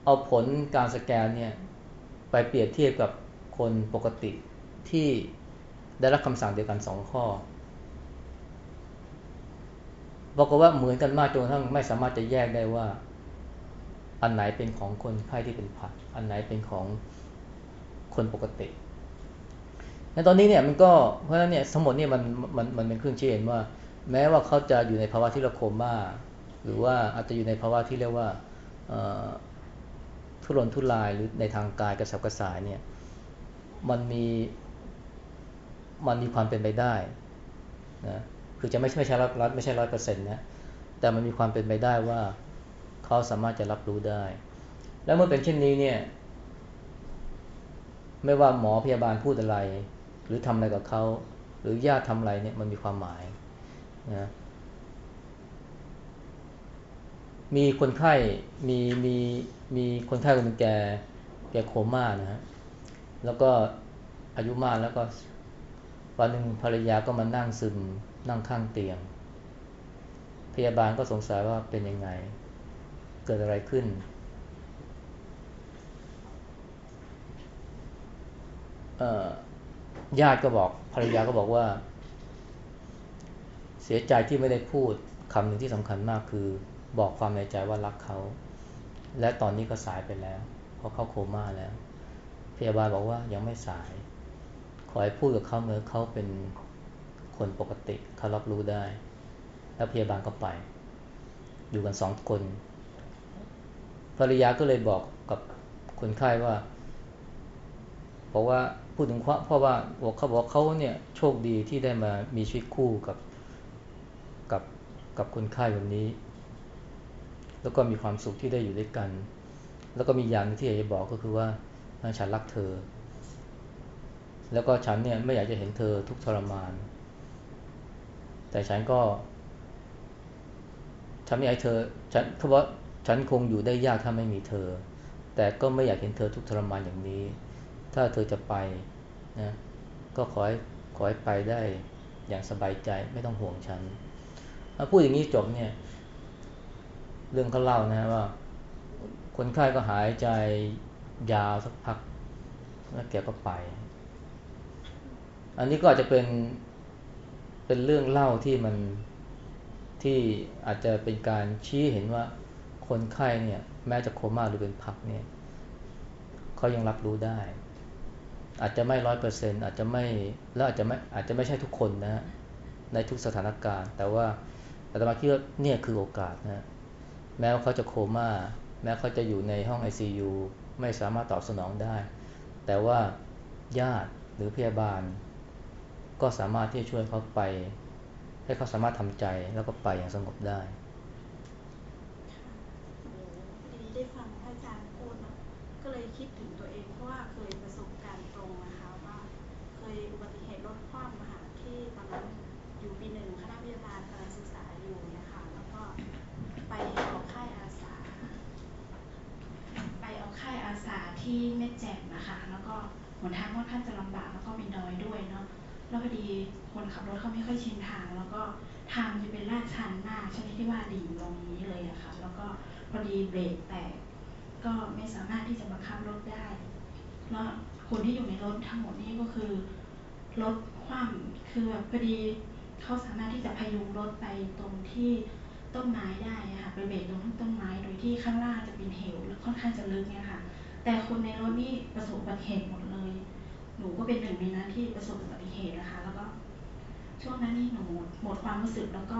เอาผลการสแกนเนี่ยไปเปรียบเทียบกับคนปกติที่ได้รับคำสั่งเดียวกันสองข้อบอกว่าเหมือนกันมากจนกระทั่งไม่สามารถจะแยกได้ว่า อันไหนเป็นของคนไข้ที่เป็นผัก อันไหนเป็นของคนปกติในตอนนี้เนี่ยมันก็เพราะฉะนั้นเนี่ยทั้งหมดเนี่ยมันมันมันเป็นเครื่องชี้เห็นว่า แม้ว่าเขาจะอยู่ในภาวะที่เราโคม่าหรือว่าอาจจะอยู่ในภาวะที่เรียกว่า ทุรนทุรายหรือในทางกายกระสับกระส่ายเนี่ยมันมีมันมีความเป็นไปได้นะคือจะไม่ใช่ไม่ใช่ร้อยไม่ใช่ร้อยเปอร์เซ็นต์นะแต่มันมีความเป็นไปได้ว่าเขาสามารถจะรับรู้ได้ แล้วเมื่อเป็นเช่นนี้เนี่ยไม่ว่าหมอพยาบาลพูดอะไร หรือทำอะไรกับเขาหรือญาติทำอะไรเนี่ยมันมีความหมายนะ มีคนไข้มีมีมีคนไข้คนนึงแกแกโคม่านะฮะแล้วก็อายุมากแล้วก็วันหนึ่งภรรยาก็มานั่งซึมนั่งข้างเตียง พยาบาลก็สงสัยว่าเป็นยังไง เกิดอะไรขึ้น ญาติก็บอกภรรยาก็บอกว่า เสียใจที่ไม่ได้พูดคำหนึ่งที่สำคัญมากคือ บอกความในใจว่ารักเขา และตอนนี้ก็สายไปแล้ว เพราะเขาโคม่าแล้ว พยาบาลบอกว่ายังไม่สาย ขอให้พูดกับเขาเมื่อเขาเป็นคนปกติเขารับรู้ได้ แล้วพยาบาลก็ไป อยู่กันสองคน ภรรยาก็เลยบอกกับคนไข้ว่าบอกว่าพูดถึงเพราะว่าบอกเขาบอกเขาเนี่ยโชคดีที่ได้มามีชีวิตคู่กับกับกับคนไข้แบบนี้ แล้วก็มีความสุขที่ได้อยู่ด้วยกัน แล้วก็มีอย่างที่อยากจะบอกก็คือว่าฉันรักเธอ แล้วก็ฉันเนี่ยไม่อยากจะเห็นเธอทุกทรมาน แต่ฉันก็ฉันไม่อยากเธอฉันเพราะฉันคงอยู่ได้ยากถ้าไม่มีเธอ แต่ก็ไม่อยากเห็นเธอทุกทรมานอย่างนี้ ถ้าเธอจะไปนะก็ขอให้ขอให้ไปได้อย่างสบายใจไม่ต้องห่วงฉันพูดอย่างนี้จบเนี่ย เรื่องเขาเล่านะว่า คนไข้ก็หายใจยาวสักพัก แล้วแกก็ไป อันนี้ก็อาจจะเป็นเป็นเรื่องเล่าที่มันที่อาจจะเป็นการชี้เห็นว่าคนไข้เนี่ย แม้จะโคม่าหรือเป็นพักเนี่ยเขายังรับรู้ได้ อาจจะไม่ร้อยเปอร์เซ็นอาจจะไม่แล้วอาจจะไม่อาจจะไม่ใช่ทุกคนนะในทุกสถานการณ์ แต่ว่าอาตมาคิดว่าเนี่ยคือโอกาสนะ แม้ว่าเขาจะโคม่าแม้เขาจะอยู่ในห้อง ICU ไม่สามารถตอบสนองได้ แต่ว่าญาติหรือพยาบาล ก็สามารถที่จะช่วยเขาไป ให้เขาสามารถทำใจแล้วก็ไปอย่างสงบได้ฟังพระอาจารย์พูดแล้วก็เลยคิดถึงตัวเองเพราะว่าเคยประสบการณ์ตรงนะคะว่า เคยอุบัติเหตุรถคว่ำมาหาที่ตอนนั้นอยู่ปีหนึ่งคณะพยาบาลกำลังศึกษาอยู่นะคะแล้วก็ไปออกค่ายอาสา ไปออกค่ายอาสา ที่แม่แจ่มนะคะ แล้วก็หนทางค่อนข้างจะลำบากแล้วก็มีดอยด้วยเนาะแล้วพอดีคนขับรถเขาไม่ค่อยชินทาง แล้วก็ทางจะเป็นลาดชันมากชนิดที่ว่าดิ่งลงนี้เลยอะค่ะ แล้วก็พอดีเบรกแตกก็ไม่สามารถที่จะบังคับรถได้ แล้วคนที่อยู่ในรถทั้งหมดนี้ก็คือรถคว่ำคือแบบพอดีเขาสามารถที่จะพยุงรถไปตรงที่ต้นไม้ได้ค่ะไปเบรกตรงต้นไม้โดยที่ข้างล่างจะเป็นเหวค่อนข้างจะลึกเนี่ยค่ะ แต่คนในรถนี่ประสบอุบัติเหตุหมดเลย หนูก็เป็นหนึ่งในนั้นที่ประสบอุบัติเหตุนะคะ แล้วก็ช่วงนั้นนี่หนูหมดความรู้สึกแล้วก็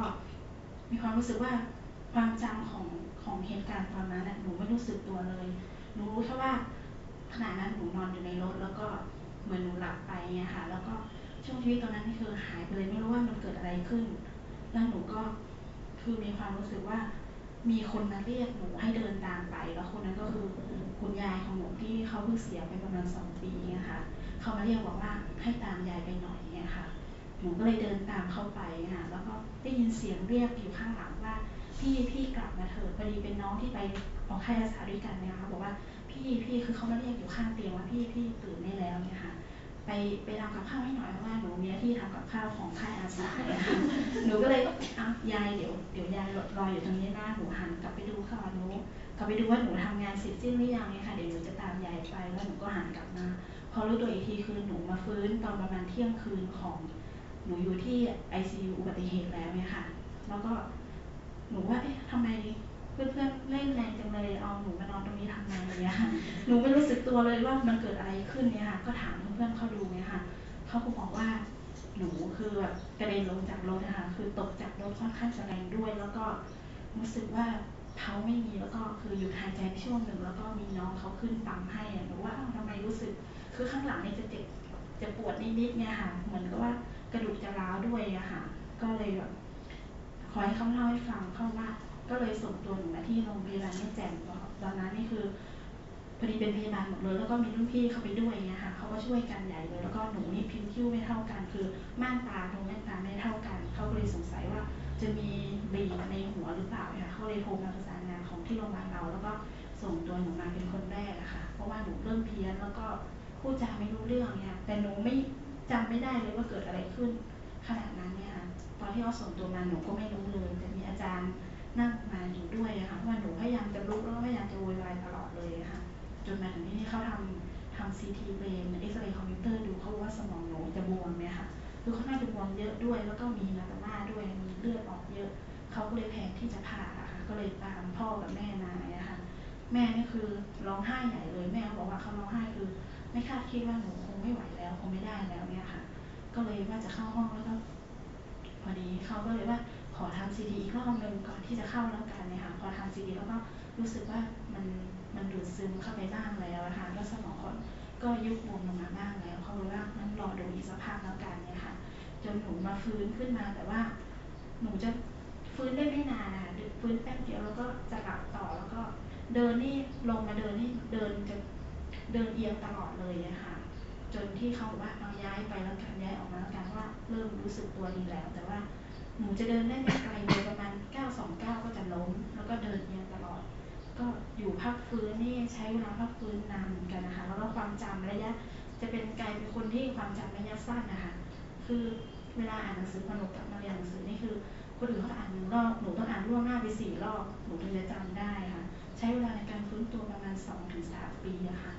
มีความรู้สึกว่าความจำของของเหตุการณ์ตอนนั้นหนูไม่รู้สึกตัวเลย หนูรู้แค่ว่าขณะนั้นหนูนอนอยู่ในรถแล้วก็เหมือนหนูหลับไปเนี่ยค่ะ แล้วก็ช่วงชีวิตตอนนั้นนี่คือหายไปเลยไม่รู้ว่ามันเกิดอะไรขึ้น แล้วหนูก็คือมีความรู้สึกว่า มีคนมาเรียกหนูให้เดินตามไป แล้วคนนั้นก็คือคุณยายของหนูที่เขาเพิ่งเสียไปประมาณสองปีนี่ค่ะเขามาเรียกบอกว่าให้ตามยายไปหน่อยเนี่ยค่ะ หนูก็เลยเดินตามเข้าไปค่ะแล้วก็ได้ยินเสียงเรียกอยู่ข้างหลังว่า พี่พี่กลับมาเถิดพอดีเป็นน้องที่ไปออกค่ายอาสาด้วยกันเนี่ยค่ะบอกว่าพี่พี่คือเขามาเรียกอยู่ข้างเตียงว่าพี่พี่ตื่นได้แล้วเนี่ยค่ะ ไปไปทำกับข้าวให้หน่อยเพราะว่าหนูมีหน้าที่ทำกับข้าวของค่ายอาสาเนี่ยค่ะหนูก็เลยอะยายเดี๋ยวเดี๋ยวยายรออยู่ตรงนี้นะหนูหันกลับไปดูค่ะหนูกลับไปดูว่าหนูทำงานเสร็จสิ้นหรือยังเนี่ยค่ะเดี๋ยวหนูจะตามยายไปแล้วหนูก็หันกลับมา พอรู้ตัวอีกทีคือหนูมาฟื้นตอนประมาณเที่ยงคืนของ หนูอยู่ที่ ICU อุบัติเหตุแล้วเนี่ยค่ะ แล้วก็หนูว่าเอ๊ะทำไม เพื่อนๆเล่นแรงจังเลยเอาหนูมานอนตรงนี้ทำไมเนี่ยค่ะหนูไม่รู้สึกตัวเลยว่ามันเกิดอะไรขึ้นเนี่ยค่ะ ก็ถามเพื่อนๆเขาดูเนี่ยค่ะเขาก็บอกว่าหนูคือแบบกระเด็นลงจากรถนะคะคือตกจากรถค่อนข้างจะแรงด้วย แล้วก็รู้สึกว่าเขาไม่มีแล้วก็คือหยุดหายใจช่วงหนึ่งแล้วก็มีน้องเขาขึ้นปั๊มให้หนูว่าทำไมรู้สึก คือข้างหลังเนี่ยจะเจ็บจะปวดนิดๆเนี่ยค่ะเหมือนกับว่ากระดูกจะร้าวด้วยอะค่ะ ก็เลยแบบขอให้เขาเล่าให้ฟังเข้าว่า ก็เลยส่งตัวหนูมาที่โรงพยาบาลแม่แจ่มตอนนั้นนี่คือพอดีเป็นพยาบาลหมดเลยแล้วก็มีรุ่นพี่เข้าไปด้วยเนี่ยค่ะเขาก็ช่วยกันใหญ่เลยแล้วก็หนูนี่พิมพ์คิ้วไม่เท่ากัน คือม่านตาตรงม่านตาไม่เท่ากันเขาก็เลยสงสัยว่า จะมีบีในหัวหรือเปล่าค่ะเขาเลยโทรมาประสานงานของที่โรงพยาบาลเราแล้วก็ส่งตัวหนูมาเป็นคนแรกอะค่ะ เพราะว่าหนูเริ่มเพี้ยนแล้วก็พูดจาไม่รู้เรื่องเนี่ยแต่หนูไม่จำไม่ได้เลยว่าเกิดอะไรขึ้นขนาดนั้นเนี่ยค่ะตอนที่เขาส่งตัวมาหนูก็ไม่รู้เลยแต่มีอาจารย์ นั่งมาอยู่ด้วยอะค่ะว่าหนูพยายามจะลุกแล้วพยายามจะโวยวายตลอดเลยค่ะจนมาถึงที่นี่เขาทำทำซีทีเบนเอ็กซเรย์คอมพิวเตอร์ดูเขาว่าสมองหนูจะบวมเนี่ยค่ะคือเขาน่าจะบวมเยอะด้วย แล้วก็มีมาตาม่าด้วยมีเลือดออกเยอะเขาก็เลยแพงที่จะผ่าค่ะ ก็เลยตามพ่อกับแม่มาเนี่ยค่ะ แม่นี่คือร้องไห้ใหญ่เลยแม่เขาบอกว่าเขาร้องไห้คือ ไม่คาดคิดว่าหนูคงไม่ไหวแล้วคงไม่ได้แล้วเนี่ยค่ะ ก็เลยว่าจะเข้าห้องแล้วก็พอดีเขาก็เลยว่า ขอทำซีดีอีกรอบหนึ่งก่อนที่จะเข้าแล้วกันเนี่ยค่ะพอทำซีดีแล้วก็รู้สึกว่ามันมันดูดซึมเข้าไปบ้างแล้วนะคะแล้วสมองคนก็ยุบวมลงมาบ้างแล้วเขาเลยว่างั้นรอดูอีกสักพักแล้วกันเนี่ยค่ะจนหนูมาฟื้นขึ้นมาแต่ว่า หนูจะฟื้นได้ไม่นานนะคะฟื้นแป๊บเดียวแล้วก็จะหลับต่อแล้วก็เดินนี่ลงมาเดินนี่เดินจะเดินเอียงตลอดเลยอะคะจนที่เขาบอกว่าเอาย้ายไปแล้วกันย้ายออกมาแล้วกันว่าเริ่มรู้สึกตัวดีแล้ว แต่ว่า หนูจะเดินได้ไม่ไกลเลยประมาณ9 2 9ก็จะล้ม แล้วก็เดินเอียงตลอด ก็อยู่พักฟื้นนี่ใช้เวลาพักฟื้นนานเหมือนกันนะคะ แล้วก็ความจำระยะ จะเป็นกลายเป็นคนที่ความจำระยะสั้นนะคะคือเวลาอ่านหนังสือพอหนูกลับมาเรียนหนังสือนี่คือคนอื่นเขาอ่านหนึ่งรอบหนูต้องอ่านล่วงหน้าไปสี่รอบหนูถึงจะจำได้ค่ะ ใช้เวลาในการฟื้นตัวประมาณสองถึงสามปีอะค่ะ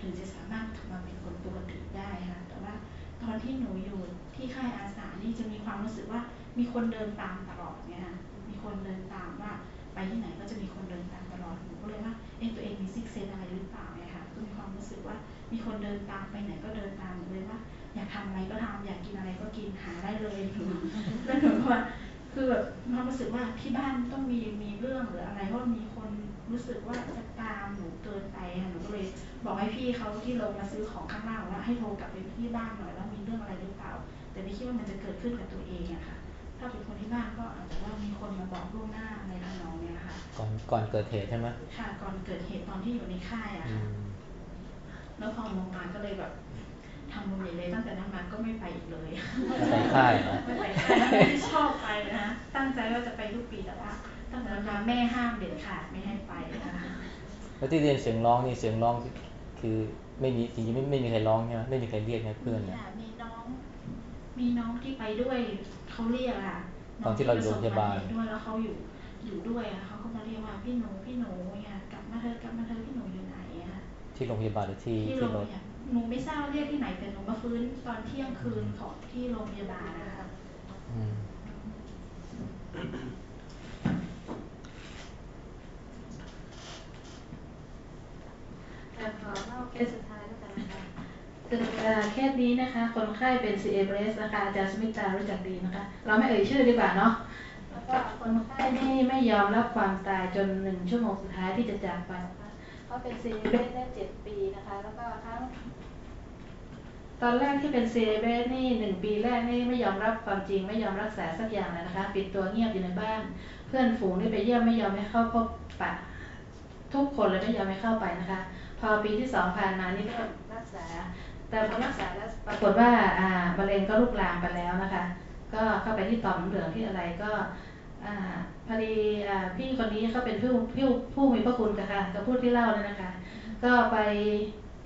ถึงจะสามารถกลับมาเป็นคนปกติได้ค่ะ แต่ว่าตอนที่หนูอยู่ที่ค่ายอาสานี่จะมีความรู้สึกว่า มีคนเดินตามตลอดเนี่ยค่ะมีคนเดินตามว่าไปที่ไหนก็จะมีคนเดินตามตลอดหนูก็เลยว่าเอ๊ะตัวเองมีซิกเซนอะไรหรือเปล่าเนี่ยค่ะก็มีความรู้สึกว่ามีคนเดินตามไปไหนก็เดินตามหนูเลยว่า อยากทำอะไรก็ทำอยากกินอะไรก็กินหาได้เลยหนูแล้วหนูก็ว่าคือแบบความรู้สึกว่าที่บ้านต้องมีมีเรื่องหรืออะไรเพราะมีคนรู้สึกว่าจะตามหนูเกินไปค่ะหนูก็เลยบอกให้พี่เขาที่ลงมาซื้อของข้างล่างว่าให้โทรกลับไปที่บ้านหน่อยว่ามีเรื่องอะไรหรือเปล่า แต่ไม่คิดว่ามันจะเกิดขึ้นกับตัวเองอะค่ะาเป็นคนที่บ้านก็อาจจะว่ามีคนมาบอกล่วงหน้าในทางน้องเนี่ยค่ะ ก่อนก่อนเกิดเหตุใช่ไหมค่ะก่อนเกิดเหตุตอนที่อยู่ในค่ายอะอืค่ะมแล้วพอลงมาก็เลยแบบทำบุญใหญ่เลยตั้งแต่นั้นมาก็ไม่ไปอีกเลยไปค่ายเหรอไม่ไปค่ายไม่ชอบไปนะตั้งใจว่าจะไปทุกปีแต่ว่าตั้งแต่นั้นมาแม่ห้ามเด็ดขาดไม่ให้ไปนะคะแล้วที่เรียนเสียงร้องนี่เสียงร้องคือไม่มีจริงๆไม่ไม่มีใครร้องใช่ไหมไม่มีใครเรียกนะเพื่อนมีเนี่ยค่ะมีน้อง มีน้องที่ไปด้วยเขาเรียกค่ะตอนที่เราอยู่โรงพยาบาลน้องที่ประสบอุบัติเหตุด้วยแล้วเขาอยู่อยู่ด้วยอะเขาก็มาเรียกว่าพี่หนูพี่หนูเนี่ยกลับมาเธอะกลับมาเธอะพี่หนูอยู่ไหนอะที่โรงพยาบาลหรือที่ที่โรที่งรพถยาบาลหนูไม่ทราบว่าเรียกที่ไหนแต่หนูมาฟื้นตอนเที่ยงคืนของที่โรงพยาบาลนะคะอืมแต่ขอเล่าเคสสุดท้าย เอ่อเคสนี้นะคะ คนไข้เป็น CABS นะคะอาจารย์สมิตารู้จักดีนะคะ เราไม่เอ่ยชื่อดีกว่าเนาะแล้วก็คนไข้นี่ไม่ยอมรับความตายจนหนึ่งชั่วโมงสุดท้ายที่จะจากไปนะคะเขาเป็น CABS ได้เจ็ดปีนะคะ แล้วก็ครั้งตอนแรกที่เป็น CABS นี่หนึ่งปีแรกนี่ไม่ยอมรับความจริงไม่ยอมรักษาสักอย่างเลยนะคะ ปิดตัวเงียบอยู่ในบ้าน เพื่อนฝูงนี่ไปเยี่ยมไม่ยอมให้เข้าพบปะทุกคนเลยไม่ยอมให้เข้าไปนะคะ พอปีที่สองผ่านมานี่ก็รักษา แต่พอรักษาแล้วปรากฏว่าอ่ามะเร็งก็ลุกลามไปแล้วนะคะ ก็เข้าไปที่ต่อมน้ำเหลืองที่อะไรก็อ่าพอดีอ่าพี่คนนี้เขาเป็นผู้ผู้ผู้มีพระคุณค่ะกับผู้ที่เล่าเลยนะคะ ก็ไป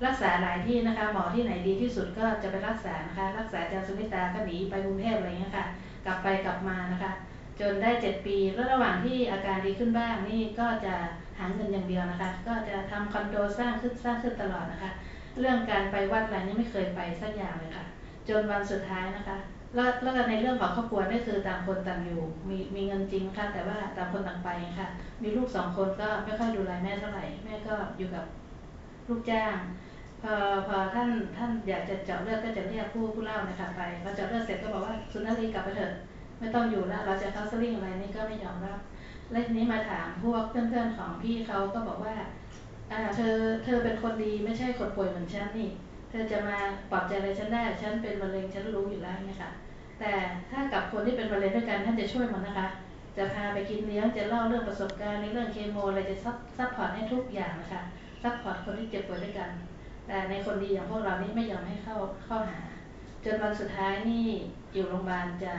รักษาหลายที่นะคะ หมอที่ไหนดีที่สุดก็จะไปรักษานะคะ รักษาจารย์สุมิตาก็หนีไปกรุงเทพอะไรเงี้ยค่ะ กลับไปกลับมานะคะ จนได้เจ็ดปีแล้วระหว่างที่อาการดีขึ้นบ้างนี่ก็จะหาเงินอย่างเดียวนะคะ ก็จะทำคอนโดสร้างขึ้นสร้างขึ้นตลอดนะคะ เรื่องการไปวัดอะไรนี่ไม่เคยไปสักอย่างเลยค่ะ จนวันสุดท้ายนะคะ แล้วแล้วก็ในเรื่องของครอบครัวนี่คือต่างคนต่างอยู่ มีมีเงินจริงค่ะ แต่ว่าต่างคนต่างไปค่ะ มีลูกสองคนก็ไม่ค่อยดูแลแม่เท่าไหร่ แม่ก็อยู่กับลูกจ้าง พอพอท่านท่านอยากจะเจาะเลือดก็จะเรียกผู้ผู้เล่านะคะไปพอเจาะเลือดเสร็จก็บอกว่าสุนัขรีกลับไปเถอะไม่ต้องอยู่แล้วเราจะเข้าสลิงอะไรนี่ก็ไม่ยอมรับแล้วทีนี้มาถามพวกเพื่อนๆของพี่เขาก็บอกว่า อ่าเธอเธอเป็นคนดีไม่ใช่คนป่วยเหมือนฉันนี่ เธอจะมาปลอบใจอะไรฉันได้ฉันเป็นมะเร็งฉันรู้อยู่แล้วเนี่ยค่ะ แต่ถ้ากับคนที่เป็นมะเร็งด้วยกันท่านจะช่วยหมดนะคะ จะพาไปกินเลี้ยงจะเล่าเรื่องประสบการณ์ในเรื่องเคมีอะไรจะซัพ support ให้ทุกอย่างนะคะ support คนที่เจ็บป่วยด้วยกัน แต่ในคนดีอย่างพวกเรานี่ไม่ยอมให้เข้าเข้าหา จนวันสุดท้ายนี่อยู่โรงพยาบาลจะ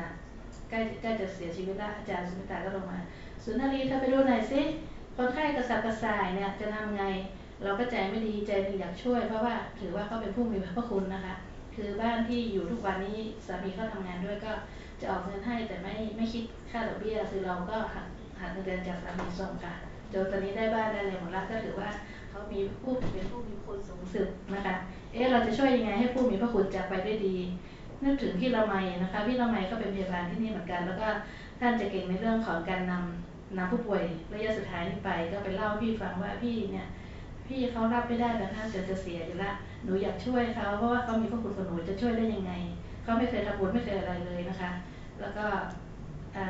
ใกล้ใกล้จะเสียชีวิตแล้วอาจารย์สุมิตาก็ลงมาสุนารีเธอไปดูหน่อยสิ คนไข้กระสับกระส่ายเนี่ยจะทำไง เราก็ใจไม่ดีใจหนึ่งอยากช่วย เพราะว่าถือว่าเขาเป็นผู้มีพระคุณนะคะ คือบ้านที่อยู่ทุกวันนี้สามีเขาทำงานด้วยก็จะออกเงินให้แต่ไม่ไม่คิดค่าดอกเบี้ยคือเราก็หักหักเงินเดือนจากสามีส่งค่ะจนตอนนี้ได้บ้านได้อะไรหมดแล้วก็ถือว่าเขามีผู้เป็นผู้มีคุณสูงสุดนะคะ เอ๊ะเราจะช่วยยังไงให้ผู้มีพระคุณจากไปด้วยดีนึกถึงพี่ละไมนะคะพี่ละไมก็เป็นพยาบาลที่นี่เหมือนกัน แล้วก็ท่านจะเก่งในเรื่องของการนำ นำผู้ป่วยระยะสุดท้ายนี้ไป ก็ไปเล่าให้พี่ฟังว่าพี่เนี่ยพี่เขารับไม่ได้แต่ท่านจะจะเสียอยู่ละหนูอยากช่วยเขาเพราะว่าเขามีพระคุณกับหนูจะช่วยได้ยังไงเขาไม่เคยทำบุญไม่เคยอะไรเลยนะคะ แล้วก็อ่า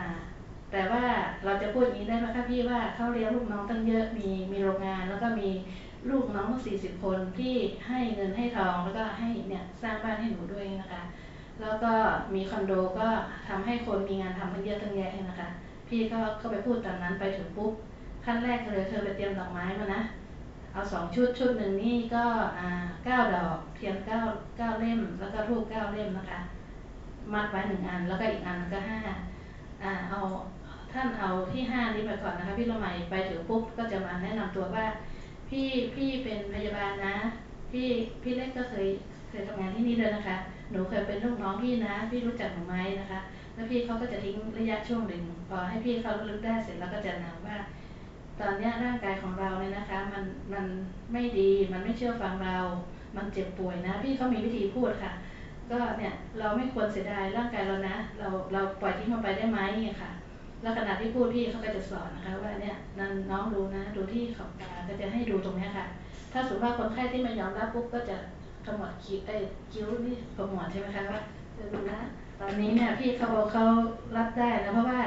แต่ว่าเราจะพูดอย่างนี้ได้ไหมคะพี่ว่าเขาเลี้ยงลูกน้องตั้งเยอะมีมีโรงงาน แล้วก็มีลูกน้องตั้งสี่สิบคนที่ให้เงินให้ทองแล้วก็ให้เนี่ยสร้างบ้านให้หนูด้วยนะคะ แล้วก็มีคอนโดก็ทำให้คนมีงานทำตั้งเยอะตั้งแยะนะคะ พี่ก็ก็ไปพูดตอนนั้นไปถึงปุ๊บขั้นแรกเลยเธอไปเตรียมดอกไม้มานะ เอาสองชุดชุดหนึ่งนี่ก็อ่าเก้าดอกเทียนเก้าเก้าเล่ม แล้วก็ทูบเก้าเล่มนะคะ มัดไว้หนึ่งอันแล้วก็อีกอันก็ห้าอ่าเอาท่านเอาที่ห้านี้ไปก่อนนะคะพี่ละไมไปถึงปุ๊บก็จะมาแนะนำตัวว่า พี่พี่เป็นพยาบาลนะ พี่พี่เล็กก็เคยเคยทำงานที่นี่เลยนะคะ หนูเคยเป็นลูกน้องพี่นะ พี่รู้จักหนูไหมนะคะ แล้วพี่เขาก็จะทิ้งระยะช่วงหนึ่งพอให้พี่เขาระลึกได้เสร็จแล้วก็จะนำว่า ตอนนี้ร่างกายของเราเนี่ยนะคะ มันมันไม่ดีมันไม่เชื่อฟังเรา มันเจ็บป่วยนะ พี่เขามีวิธีพูดค่ะ ก็เนี่ยเราไม่ควรเสียดายร่างกายเรานะ เราเราปล่อยทิ้งมันไปได้ไหมเนี่ยค่ะ แล้วขณะที่พูดพี่เขาก็จะสอนนะคะ ว่าเนี่ยนั่นน้องดูนะ ดูที่ขอบตาก็จะให้ดูตรงนี้ค่ะ ถ้าสมมติว่าคนไข้ที่ไม่ยอมรับปุ๊บก็จะขมวดคิ้วไอ้คิ้วนี่ขมวดใช่ไหมคะว่าจะดูนะ ตอนนี้เนี่ยพี่เขาเขารับได้แล้วเพราะว่า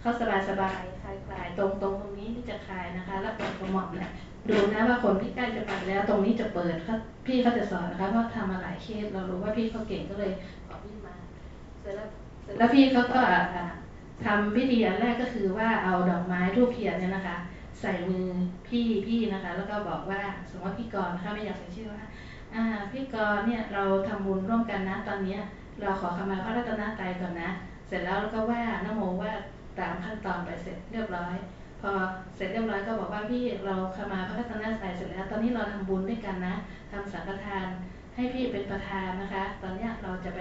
เขาสบายสบายคลายคลายตรงตรงตรงนี้ที่จะคลายนะคะ แล้วเป็นขมวดเนี่ยดูนะว่าคนที่ใกล้จะปัดแล้ว ตรงนี้จะเปิดเขาพี่เขาจะสอนนะคะเพราทำมาหลายเคสเรารู้ว่าพี่เขาเก่งก็เลยขอพี่มาเสร็จแล้วเสร็จแล้วพี่เขาก็ทำพิธีอันแรกก็คือว่าเอาดอกไม้ทูบเทียนเนี่ยนะคะ ใส่มือพี่พี่นะคะ แล้วก็บอกว่าสมมติพี่กรนะคะไม่อยากใส่ชื่อว่า อ่า พี่กรเนี่ยเราทำบุญร่วมกันนะตอนเนี้ย เราขอขมาพระรัตนตรัยก่อนนะ เสร็จแล้วก็ว่านโมว่าตามขั้นตอนไปเสร็จเรียบร้อย พอเสร็จเรียบร้อยก็บอกว่าพี่เราขมาพระรัตนตรัยเสร็จแล้ว ตอนนี้เราทำบุญด้วยกันนะทำสังฆทาน ให้พี่เป็นประธานนะคะ ตอนนี้เราจะไป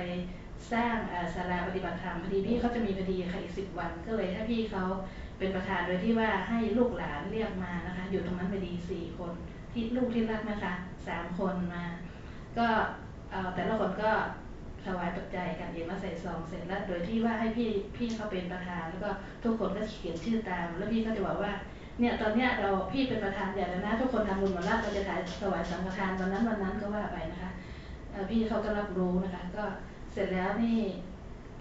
สร้างศาลาปฏิบัติธรรมพอดีพี่เขาจะมีพอดีค่ะอีกสิบวัน ก็เลยให้พี่เขาเป็นประธานโดยที่ว่าให้ลูกหลานเรียกมานะคะ อยู่ตรงนั้นพอดีสี่คนที่ลูกที่รักนะคะสามคนมา ก็แต่ละคนก็ ถวายปัจจัยกันเองมาใส่ซองเสร็จแล้ว โดยที่ว่าให้พี่พี่เขาเป็นประธาน แล้วก็ทุกคนก็เขียนชื่อตาม แล้วพี่ก็จะบอกว่าเนี่ยตอนเนี้ยเราพี่เป็นประธานใหญ่แล้วนะทุกคนทำบุญหมดแล้วเราจะถ่ายถวายสังฆทานวันนั้นวันนั้นก็ว่าไปนะคะพี่เขาก็รับรู้นะคะ ก็เสร็จแล้วนี่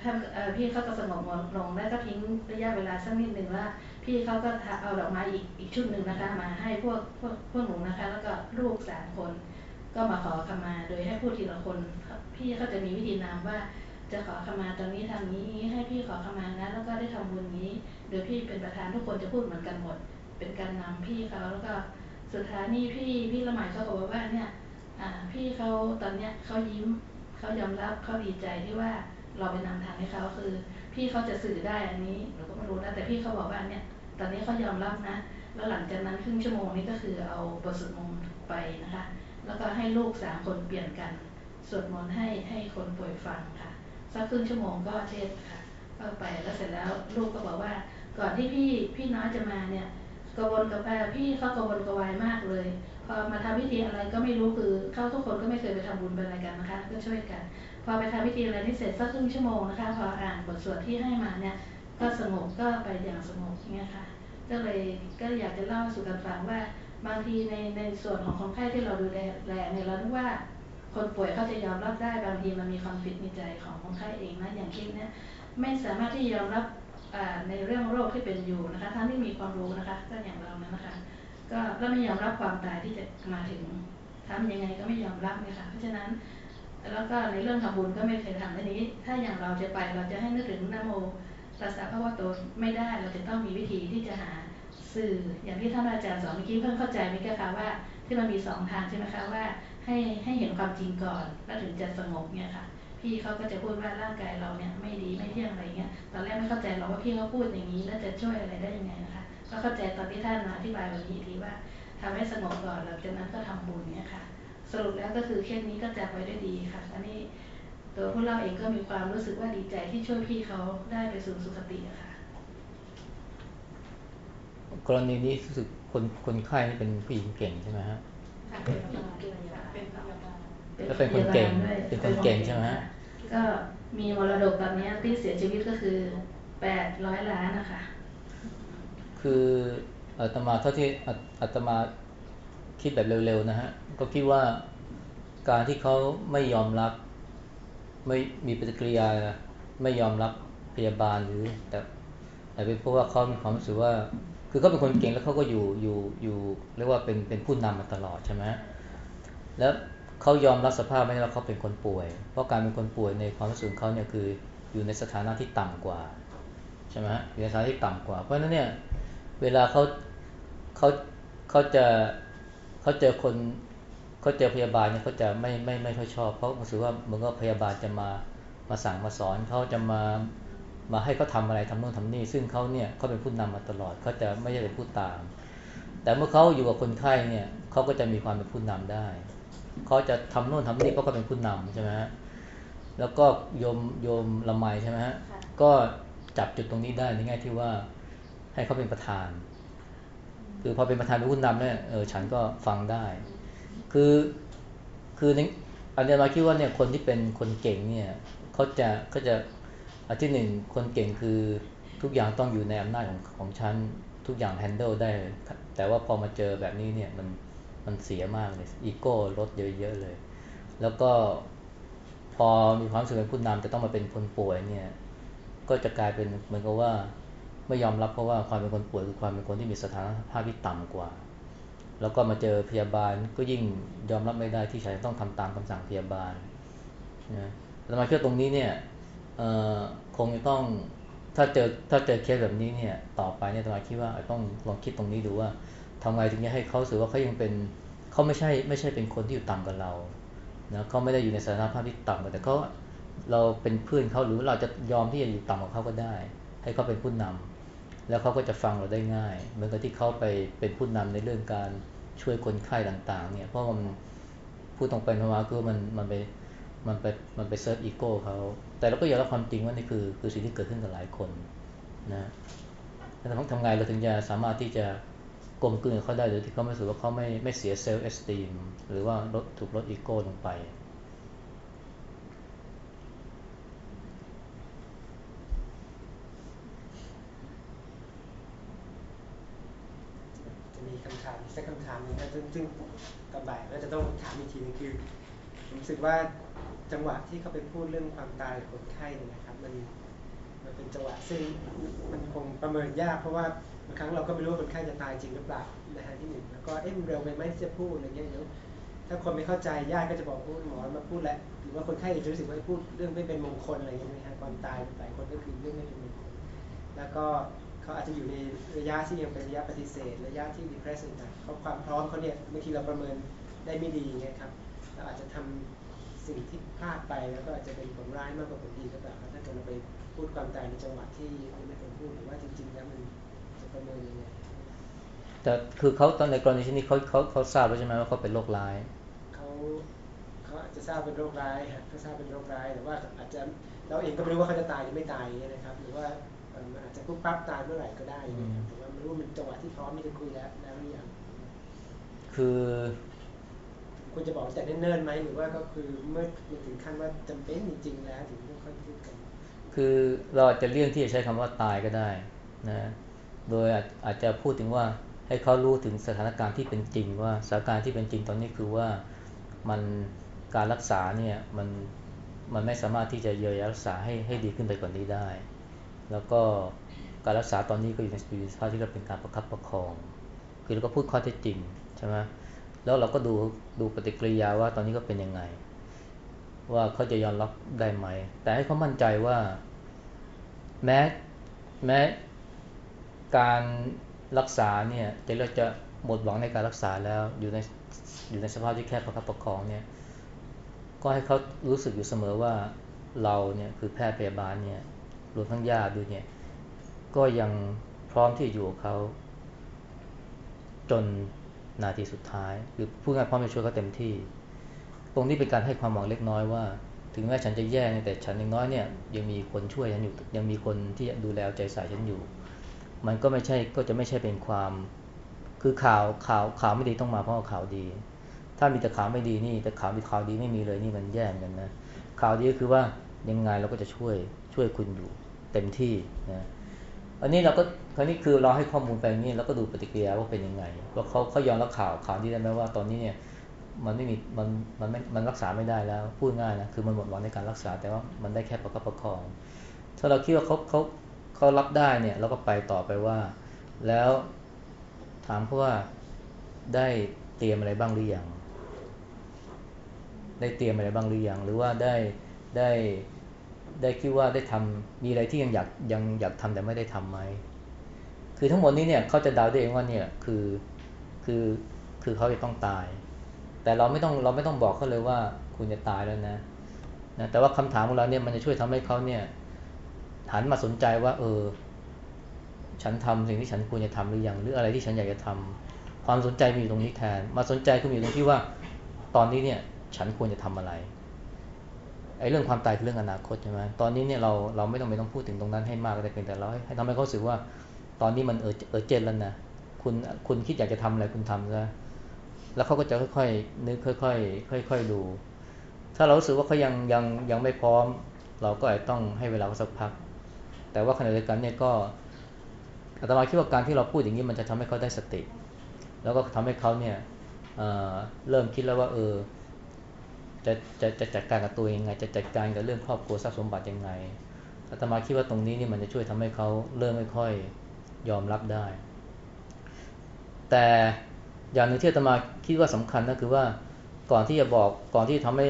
ท่านพี่เขาก็สงบลงแล้วก็ทิ้งระยะเวลาสักนิดหนึ่งว่า พี่เขาก็เอาดอกไม้อีกอีกชุดหนึ่งนะคะ มาให้พวกพวกพวกหนูนะคะ แล้วก็ลูกสามคน ก็มาขอขมาโดยให้พูดทีละคนพี่เขาจะมีวิธีนามว่า จะขอขมาตอนนี้ทำนี้ให้พี่ขอขมานะแล้วก็ได้ทำบุญนี้ โดยพี่เป็นประธานทุกคนจะพูดเหมือนกันหมด เป็นการนำพี่เขาแล้วก็สุดท้ายนี่พี่พี่ละหมายเขาบอกว่าเนี่ยพี่เขาตอนเนี้ยเขายิ้มเขายอมรับเขาดีใจที่ว่าเราไปนำทางให้เขาคือ พี่เขาจะสื่อได้อันนี้เราก็ไม่รู้นะแต่พี่เขาบอกว่าเนี่ยตอนนี้เขายอมรับนะ แล้วหลังจากนั้นครึ่งชั่วโมงนี้ก็คือเอาบทสวดมนต์ไปนะคะ แล้วก็ให้ลูกสามคนเปลี่ยนกันสวดมนต์ให้ให้คนป่วยฟังค่ะ สักครึ่งชั่วโมงก็เทศค่ะเข้าไปแล้วเสร็จแล้วลูกก็บอกว่า ก่อนที่พี่พี่น้อยจะมาเนี่ยกระวนกระวายพี่เขากระวนกระวายมากเลย พอมาทำพิธีอะไรก็ไม่รู้คือเข้าทุกคนก็ไม่เคยไปทำบุญเป็นอะไรกันนะคะ ก็ช่วยกัน พอไปทำพิธีอะไรที่เสร็จสักครึ่งชั่วโมงนะคะ พออ่านบทสวดที่ให้มาเนี่ยก็สงบก็ไปอย่างสงบอย่างเงี้ยค่ะ ก็เลยก็อยากจะเล่าสู่กันฟังว่า บางทีในในส่วนของคนไข้ที่เราดูแลเนี่ยเราคิดว่า คนป่วยเขาจะยอมรับได้บางทีมันมีความผิดในใจของคนไข้เองนะอย่างเช่นเนี่ยไม่สามารถที่ยอมรับในเรื่องโรคที่เป็นอยู่นะคะทั้งที่มีความรู้นะคะก็อย่างเรานะนนะคะ ก็แล้วไม่ยอมรับความตายที่จะมาถึงทำยังไงก็ไม่ยอมรับนะคะเพราะฉะนั้นแล้วก็ในเรื่องทำบุญก็ไม่เคยทำอันนี้ ถ้าอย่างเราจะไปเราจะให้นึกถึงนโมตัสสะพระวะโตไม่ได้เราจะต้องมีวิธีที่จะหา สื่ออย่างที่ท่านอาจารย์สอนเมื่อกี้เพิ่งเข้าใจไหมคะว่า ที่มันมีสองทางใช่ไหมคะว่าให้ให้เห็นความจริงก่อนแล้วถึงจะสงบเนี่ยค่ะ พี่เขาก็จะพูดว่าร่างกายเราเนี่ยไม่ดีไม่เที่ยงอะไรเงี้ยตอนแรกไม่เข้าใจหรอกว่าพี่เขาพูดอย่างนี้แล้วจะช่วยอะไรได้ยังไงนะคะก็เข้าใจตอนที่ท่านมาอธิบายวันนี้ทีว่าทำให้สงบก่อนหลังจากนั้นก็ทำบุญเนี่ยค่ะ สรุปแล้วก็คือเคสนี้ก็จะไปได้ดีค่ะอันนี้ตัวพวกเราเองก็มีความรู้สึกว่าดีใจที่ช่วยพี่เขาได้ไปสู่สุคติะค่ะ กรณีนี้รู้สึกคนคนไข้นี่เป็นผู้หญิงเก่งใช่ไหมฮะแล้วเป็นคนเก่ง เป็นคนเก่งใช่ไหมฮะก็มีมรดกตอนนี้ที่เสียชีวิตก็คือแปดร้อยล้านนะคะ คืออาตมาเท่าที่อาตมาคิดแบบเร็วๆนะฮะ ก็คิดว่าการที่เขาไม่ยอมรับ ไม่มีปฏิกิริยาไม่ยอมรับพยาบาลหรือแต่แต่เป็นเพราะว่าเขามีความรู้สึกว่า คือเขาเป็นคนเก่งแล้วเขาก็อยู่อยู่อยู่เรียกว่าเป็นเป็นผู้นำมาตลอดใช่ไหมแล้วเขายอมรับสภาพไม่ว่าเขาเป็นคนป่วย เพราะการเป็นคนป่วยในความรู้สึกเขาเนี่ยคืออยู่ในสถานะที่ต่ำกว่าใช่ไหมอยู่ในสถานะที่ต่ำกว่า เพราะฉะนั้นเนี่ยเวลาเขาเขาเขาจะเขาเจอคนเขาเจอพยาบาลเนี่ยเขาจะไม่ไม่ไม่ค่อยชอบ เพราะรู้สึกว่าเหมือนกับพยาบาลจะมามาสั่งมาสอนเขาจะมา มาให้เขาทาอะไรทำโน่นทำนี่ซึ่งเขาเนี่ยเขาเป็นผู้นำมาตลอดเขาจะไม่ใช่เป็นผู้ตาม แต่เมื่อเขาอยู่กับคนไข้เนี่ยเขาก็จะมีความเป็นผู้นำได้เขาจะทำโน่นทำนี่เพราะเขาเป็นผู้นำใช่ไหมฮะแล้วก็โยมโยมละไมใช่ไหมฮะก็จับจุดตรงนี้ได้ในแง่ที่ว่าให้เขาเป็นประธาน คือพอเป็นประธานเป็นผู้นำเนี่ยเออฉันก็ฟังได้ คือคืออันนี้เราคิดว่าเนี่ยคนที่เป็นคนเก่งเนี่ยเขาจะเขาจะ อันที่หนึ่งคนเก่งคือทุกอย่างต้องอยู่ในอำนาจของของฉันทุกอย่างแฮนเดิลได้ แต่ว่าพอมาเจอแบบนี้เนี่ยมันมันเสียมากเลยอีโก้ลดเยอะๆเลย แล้วก็พอมีความสุขเป็นผู้นำจะต้องมาเป็นคนป่วยเนี่ยก็จะกลายเป็นเหมือนกับว่าไม่ยอมรับเพราะว่าความเป็นคนป่วยคือความเป็นคนที่มีสถานภาพที่ต่ำกว่า แล้วก็มาเจอพยาบาลก็ยิ่งยอมรับไม่ได้ที่ฉันต้องทำตามคำสั่งพยาบาลนะแล้วมาเชื่อตรงนี้เนี่ย คงจะต้องถ้าเจอถ้าเจอเคสแบบนี้เนี่ย ต่อไปเนี่ยตมาคิดว่าต้องลองคิดตรงนี้ดูว่าทำไงถึงจะให้เขาสือว่าเขายังเป็นเขาไม่ใช่ไม่ใช่เป็นคนที่อยู่ต่ำกว่าเรานะเขาไม่ได้อยู่ในสถานภาพที่ต่ำกว่าแต่เขาเราเป็นเพื่อนเขาหรือเราจะยอมที่จะอยู่ต่ำกว่าเขาก็ได้ ให้เขาเป็นผู้นำแล้วเขาก็จะฟังเราได้ง่ายเหมือนกับที่เขาไปเป็นผู้นำในเรื่องการช่วยคนไข้ต่างๆ เนี่ยเพราะมันพูดตรงไปตรงมาคือมันมันไปมันไปมันไป serve ego เขา แต่เราก็ยอมรับความจริงว่านี่คือคือสิ่งที่เกิดขึ้นกับหลายคนนะแล้วต้องทำไงเราถึงจะสามารถที่จะกลมกลืนเขาได้โดยที่เขาไม่รู้สึกว่าเขาไม่ไม่เสีย self-esteemหรือว่าลดถูกลดอีโก้ลงไป จะมีคำถามสักคำถามนึงครับซึ่งซึ่งตอนบ่ายก็จะต้องถามอีกทีนึงคือผมรู้สึกว่า จังหวะที่เขาไปพูดเรื่องความตายของคนไข้เนี่ยนะครับ มันมันเป็นจังหวะซึ่งมันคงประเมินยากเพราะว่าบางครั้งเราก็ไม่รู้ว่าคนไข้จะตายจริงหรือเปล่านะฮะที่หนึ่งแล้วก็เอ๊ะมันเร็วไปไหมที่จะพูดอะไรเงี้ยเดี๋ยวถ้าคนไม่เข้าใจญาติก็จะบอกพูดหมอมาพูดแล้วหรือว่าคนไข้จะรู้สึกว่าพูดเรื่องไม่เป็นมงคลอะไรเงี้ยนะฮะความตายหลายคนก็คือเรื่องไม่เป็นมงคลแล้วก็เขาอาจจะอยู่ในระยะที่ยังเป็นระยะปฏิเสธ ระยะที่ depressed ต่างเขาความพร้อมเขาเนี่ยบางทีเราประเมินได้ไม่ดีไงครับเราอาจจะทำ สิ่งที่พลาดไปแล้วก็อาจจะเป็นผลร้ายมากกว่าผลดีก็แบบถ้าเกิดเราไปพูดความตายในจังหวะที่ไม่ควรพูดหรือว่าจริงๆแล้วมันจะประเมินยังไงแต่คือเขาตอนในกรณีที่นี้เขาเขาเขาทราบแล้วใช่ไหมว่าเขาเป็นโรคร้ายเขาเขาอาจจะทราบเป็นโรคร้ายเขาทราบเป็นโรคร้ายแต่ว่าอาจจะเราเองก็ไม่รู้ว่าเขาจะตายหรือไม่ตายนะครับ หรือว่าอาจจะปุ๊บปั๊บตายเมื่อไหร่ก็ได้นะครับแต่ว่าไม่รู้มันจังหวะที่พร้อมที่จะคุยแล้วแล้วหรือยังคือ ควรจะบอกแต่เนิ่นๆไหมหรือว่าก็คือเมื่อถึงขั้นว่าจำเป็นจริงๆแล้วถึงค่อยพูดกันคือเราอาจจะเลี่ยงที่จะใช้คำว่าตายก็ได้นะโดยอาจจะพูดถึงว่าให้เขารู้ถึงสถานการณ์ที่เป็นจริงว่าสถานการณ์ที่เป็นจริงตอนนี้คือว่ามันการรักษาเนี่ยมันมันไม่สามารถที่จะเยียวยารักษาให้ให้ดีขึ้นไปกว่านี้ได้ แล้วก็การรักษาตอนนี้ก็อยู่ในสภาพที่เราเป็นการประคับประคอง คือเราก็พูดข้อเท็จจริงใช่ไหม แล้วเราก็ดูดูปฏิกิริยาว่าตอนนี้ก็เป็นยังไง ว่าเขาจะยอมรับได้ไหม แต่ให้เขามั่นใจว่า แม้แม้การรักษาเนี่ยจะเราจะหมดหวังในการรักษาแล้วอยู่ในอยู่ในสภาพที่แค่ประคับประคองเนี่ยก็ให้เขารู้สึกอยู่เสมอว่าเราเนี่ยคือแพทย์พยาบาลเนี่ยรวมทั้งญาติด้วยเนี่ยก็ยังพร้อมที่อยู่กับเขาจน นาทีสุดท้ายคือผู้งานพร้อมจะช่วยเขาเต็มที่ ตรงนี้เป็นการให้ความหวังเล็กน้อยว่า ถึงแม้ฉันจะแย่แต่ฉันอย่างน้อยเนี่ยยังมีคนช่วยฉันอยู่ยังมีคนที่ดูแลใจใส่ฉันอยู่ มันก็ไม่ใช่ก็จะไม่ใช่เป็นความ คือข่าวข่าวข่าวไม่ดีต้องมาเพราะข่าวดี ถ้ามีแต่ข่าวไม่ดีนี่แต่ข่าวมีข่าวดีไม่มีเลยนี่มันแย่เหมือนกันนะข่าวดีก็คือว่ายังไงเราก็จะช่วยช่วยคุณอยู่เต็มที่นะ อันนี้เราก็คราวนี้คือเราให้ข้อมูลไปนี่แล้วก็ดูปฏิกิริยาว่าเป็นยังไงว่าเขาเขายอมรับข่าวข่าวนี้ได้ไหมว่าตอนนี้เนี่ยมันไม่มีมันมันไม่มันรักษาไม่ได้แล้วพูดง่ายนะคือมันหมดหวังในการรักษาแต่ว่ามันได้แค่ประคับประคอง ถ้าเราคิดว่าเขาเขาเขารับได้เนี่ยเราก็ไปต่อไปว่า แล้วถามเขาว่าได้เตรียมอะไรบ้างหรือยังได้เตรียมอะไรบ้างหรือยังหรือว่าได้ได้ ได้คิดว่าได้ทำมีอะไรที่ยังอยากยังอยากทำแต่ไม่ได้ทํำไหมคือทั้งหมดนี้เนี่ยเขาจะดาวได้เองว่าเนี่ยคือคือคือเขาจะต้องตาย แต่เราไม่ต้องเราไม่ต้องบอกเขาเลยว่าคุณจะตายแล้วนะนะแต่ว่าคำถามของเราเนี่ยมันจะช่วยทำให้เขาเนี่ยหันมาสนใจว่า เออ ฉันทำสิ่งที่ฉันควรจะทำหรือยังหรืออะไรที่ฉันอยากจะทำความสนใจมีอยู่ตรงนี้แทน มาสนใจคือมีอยู่ตรงที่ว่า ตอนนี้เนี่ย ฉันควรจะทำอะไร ไอ้เรื่องความตายคือเรื่องอนาคตใช่ไหมตอนนี้เนี่ยเราเราไม่ต้องไปต้องพูดถึงตรงนั้นให้มากก็ได้เพียงแต่เราให้ทำให้เขาสึกว่า ตอนนี้มันเออเออเจนแล้วนะคุณคุณคิดอยากจะทำอะไรคุณทำซะแล้วเขาก็จะค่อยๆนึกค่อยๆค่อย ๆดู ถ้าเรารู้สึกว่าเขายังยังยังไม่พร้อม เราก็อาจต้องให้เวลาเขาสักพัก แต่ว่าขณะเดียวกันเนี่ยก็อาตมาคิดว่าการที่เราพูดอย่างนี้มันจะทำให้เขาได้สติ แล้วก็ทำให้เขาเนี่ยเเริ่มคิดแล้วว่าเออ จะจะจะจัดการกับตัวยังไง จะจัดการกับเรื่องครอบครัวทรัพย์สมบัติยังไงอาตมาคิดว่าตรงนี้นี่มันจะช่วยทำให้เขาเริ่มไม่ค่อยยอมรับได้ แต่อย่างหนึ่งที่อาตมาคิดว่าสำคัญก็คือว่าก่อนที่จะบอกก่อนที่ทำให้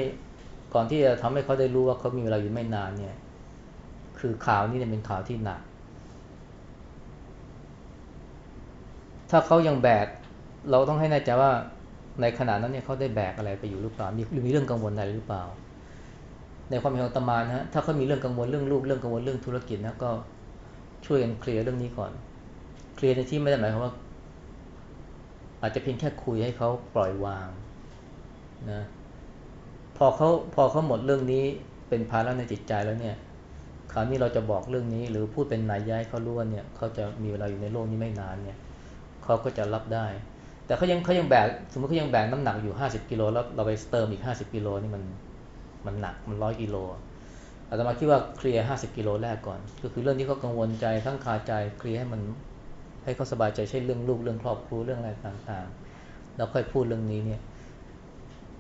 ก่อนที่จะทำให้เขาได้รู้ว่าเขามีเวลาอยู่ไม่นานเนี่ย คือข่าวนี้เนี่ยเป็นข่าวที่หนัก ถ้าเขายังแบกเราต้องให้แน่ใจว่า ในขณะนั้นเนี่ยเขาได้แบกอะไรไปอยู่หรือเปล่ามีมีเรื่องกังวลอะไรหรือเปล่า ในความเห็นของตมานะฮะถ้าเขามีเรื่องกังวลเรื่องลูกเรื่องกังวลเรื่องธุรกิจนะก็ช่วยกันเคลียร์เรื่องนี้ก่อน เคลียร์ในที่ไม่ได้หมายความว่า อาจจะเพียงแค่คุยให้เขาปล่อยวางนะพอเขาพอเขาหมดเรื่องนี้เป็นภาระในจิตใจแล้วเนี่ยคราวนี้เราจะบอกเรื่องนี้ หรือพูดเป็นนายย้ายเขารู้ว่าเนี่ยเขาจะมีเวลาอยู่ในโลกนี้ไม่นานเนี่ยเขาก็จะรับได้ แต่เขายังเขายังแบกสมมติเขายังแบกน้ำหนักอยู่ห้าสิบกิโลแล้วเราไปเติมอีกห้าสิบกิโลนี่มันมันหนักมันร้อยกิโลอาตมาคิดว่าเคลียร์ห้าสิบกิโลแรกก่อน ก็คือเรื่องที่เขากังวลใจทั้งคาใจเคลียร์ให้มันให้เขาสบายใจใช่เรื่องลูกเรื่องครอบครัวเรื่องอะไรต่างๆ แล้วค่อยพูดเรื่องนี้เนี่ย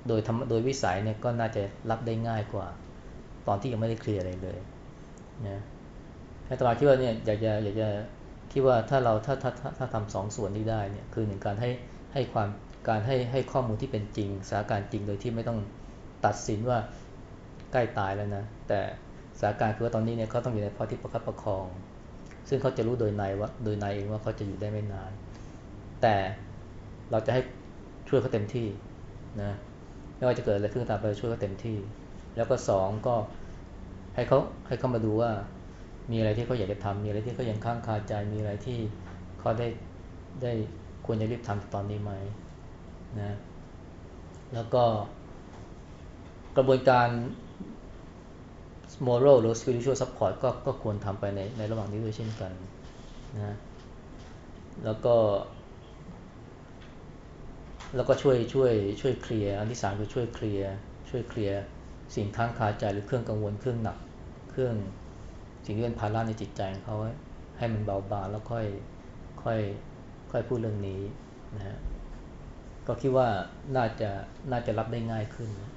โดยทำโดยวิสัยเนี่ยก็น่าจะรับได้ง่ายกว่า ตอนที่ยังไม่ได้เคลียร์อะไรเลยนะอาตมาคิดว่าเนี่ยอยากจะอยากจะคิดว่าถ้าเราถ้าถ้าถ้าถ้าทำสองส่วนนี้ได้เนี่ยคือหนึ่งการให้ ให้ความการให้ให้ข้อมูลที่เป็นจริงสถานการณ์จริงโดยที่ไม่ต้องตัดสินว่าใกล้ตายแล้วนะ แต่สถานการณ์คือว่าตอนนี้เนี่ยเขาต้องอยู่ในภาวะที่ประคับประคอง ซึ่งเขาจะรู้โดยในว่าโดยในเองว่าเขาจะอยู่ได้ไม่นาน แต่เราจะให้ช่วยเขาเต็มที่นะไม่ว่าจะเกิดอะไรขึ้นตามไปช่วยเขาเต็มที่ แล้วก็สองก็ให้เขาให้เขามาดูว่ามีอะไรที่เขาอยากจะทำมีอะไรที่เขายังค้างคาใจมีอะไรที่เขาได้ได้ ควรจะรีบทำตอนนี้ไหมนะ แล้วก็กระบวนการ moral หรือ spiritual support ก็ก็ควรทำไปในในระหว่างนี้ด้วยเช่นกันนะแล้วก็ แล้วก็ช่วยช่วยช่วยเคลียร์อันที่สามคือช่วยเคลียร์ช่วยเคลียร์สิ่งค้างคาใจหรือเครื่องกังวลเครื่องหนัก เครื่องสิ่งที่เป็นภาระในจิตใจของเขาให้มันเบาบางแล้วค่อยค่อย ค่อยพูดเรื่องนี้นะฮะก็คิดว่าน่าจะน่าจะรับได้ง่ายขึ้นนะ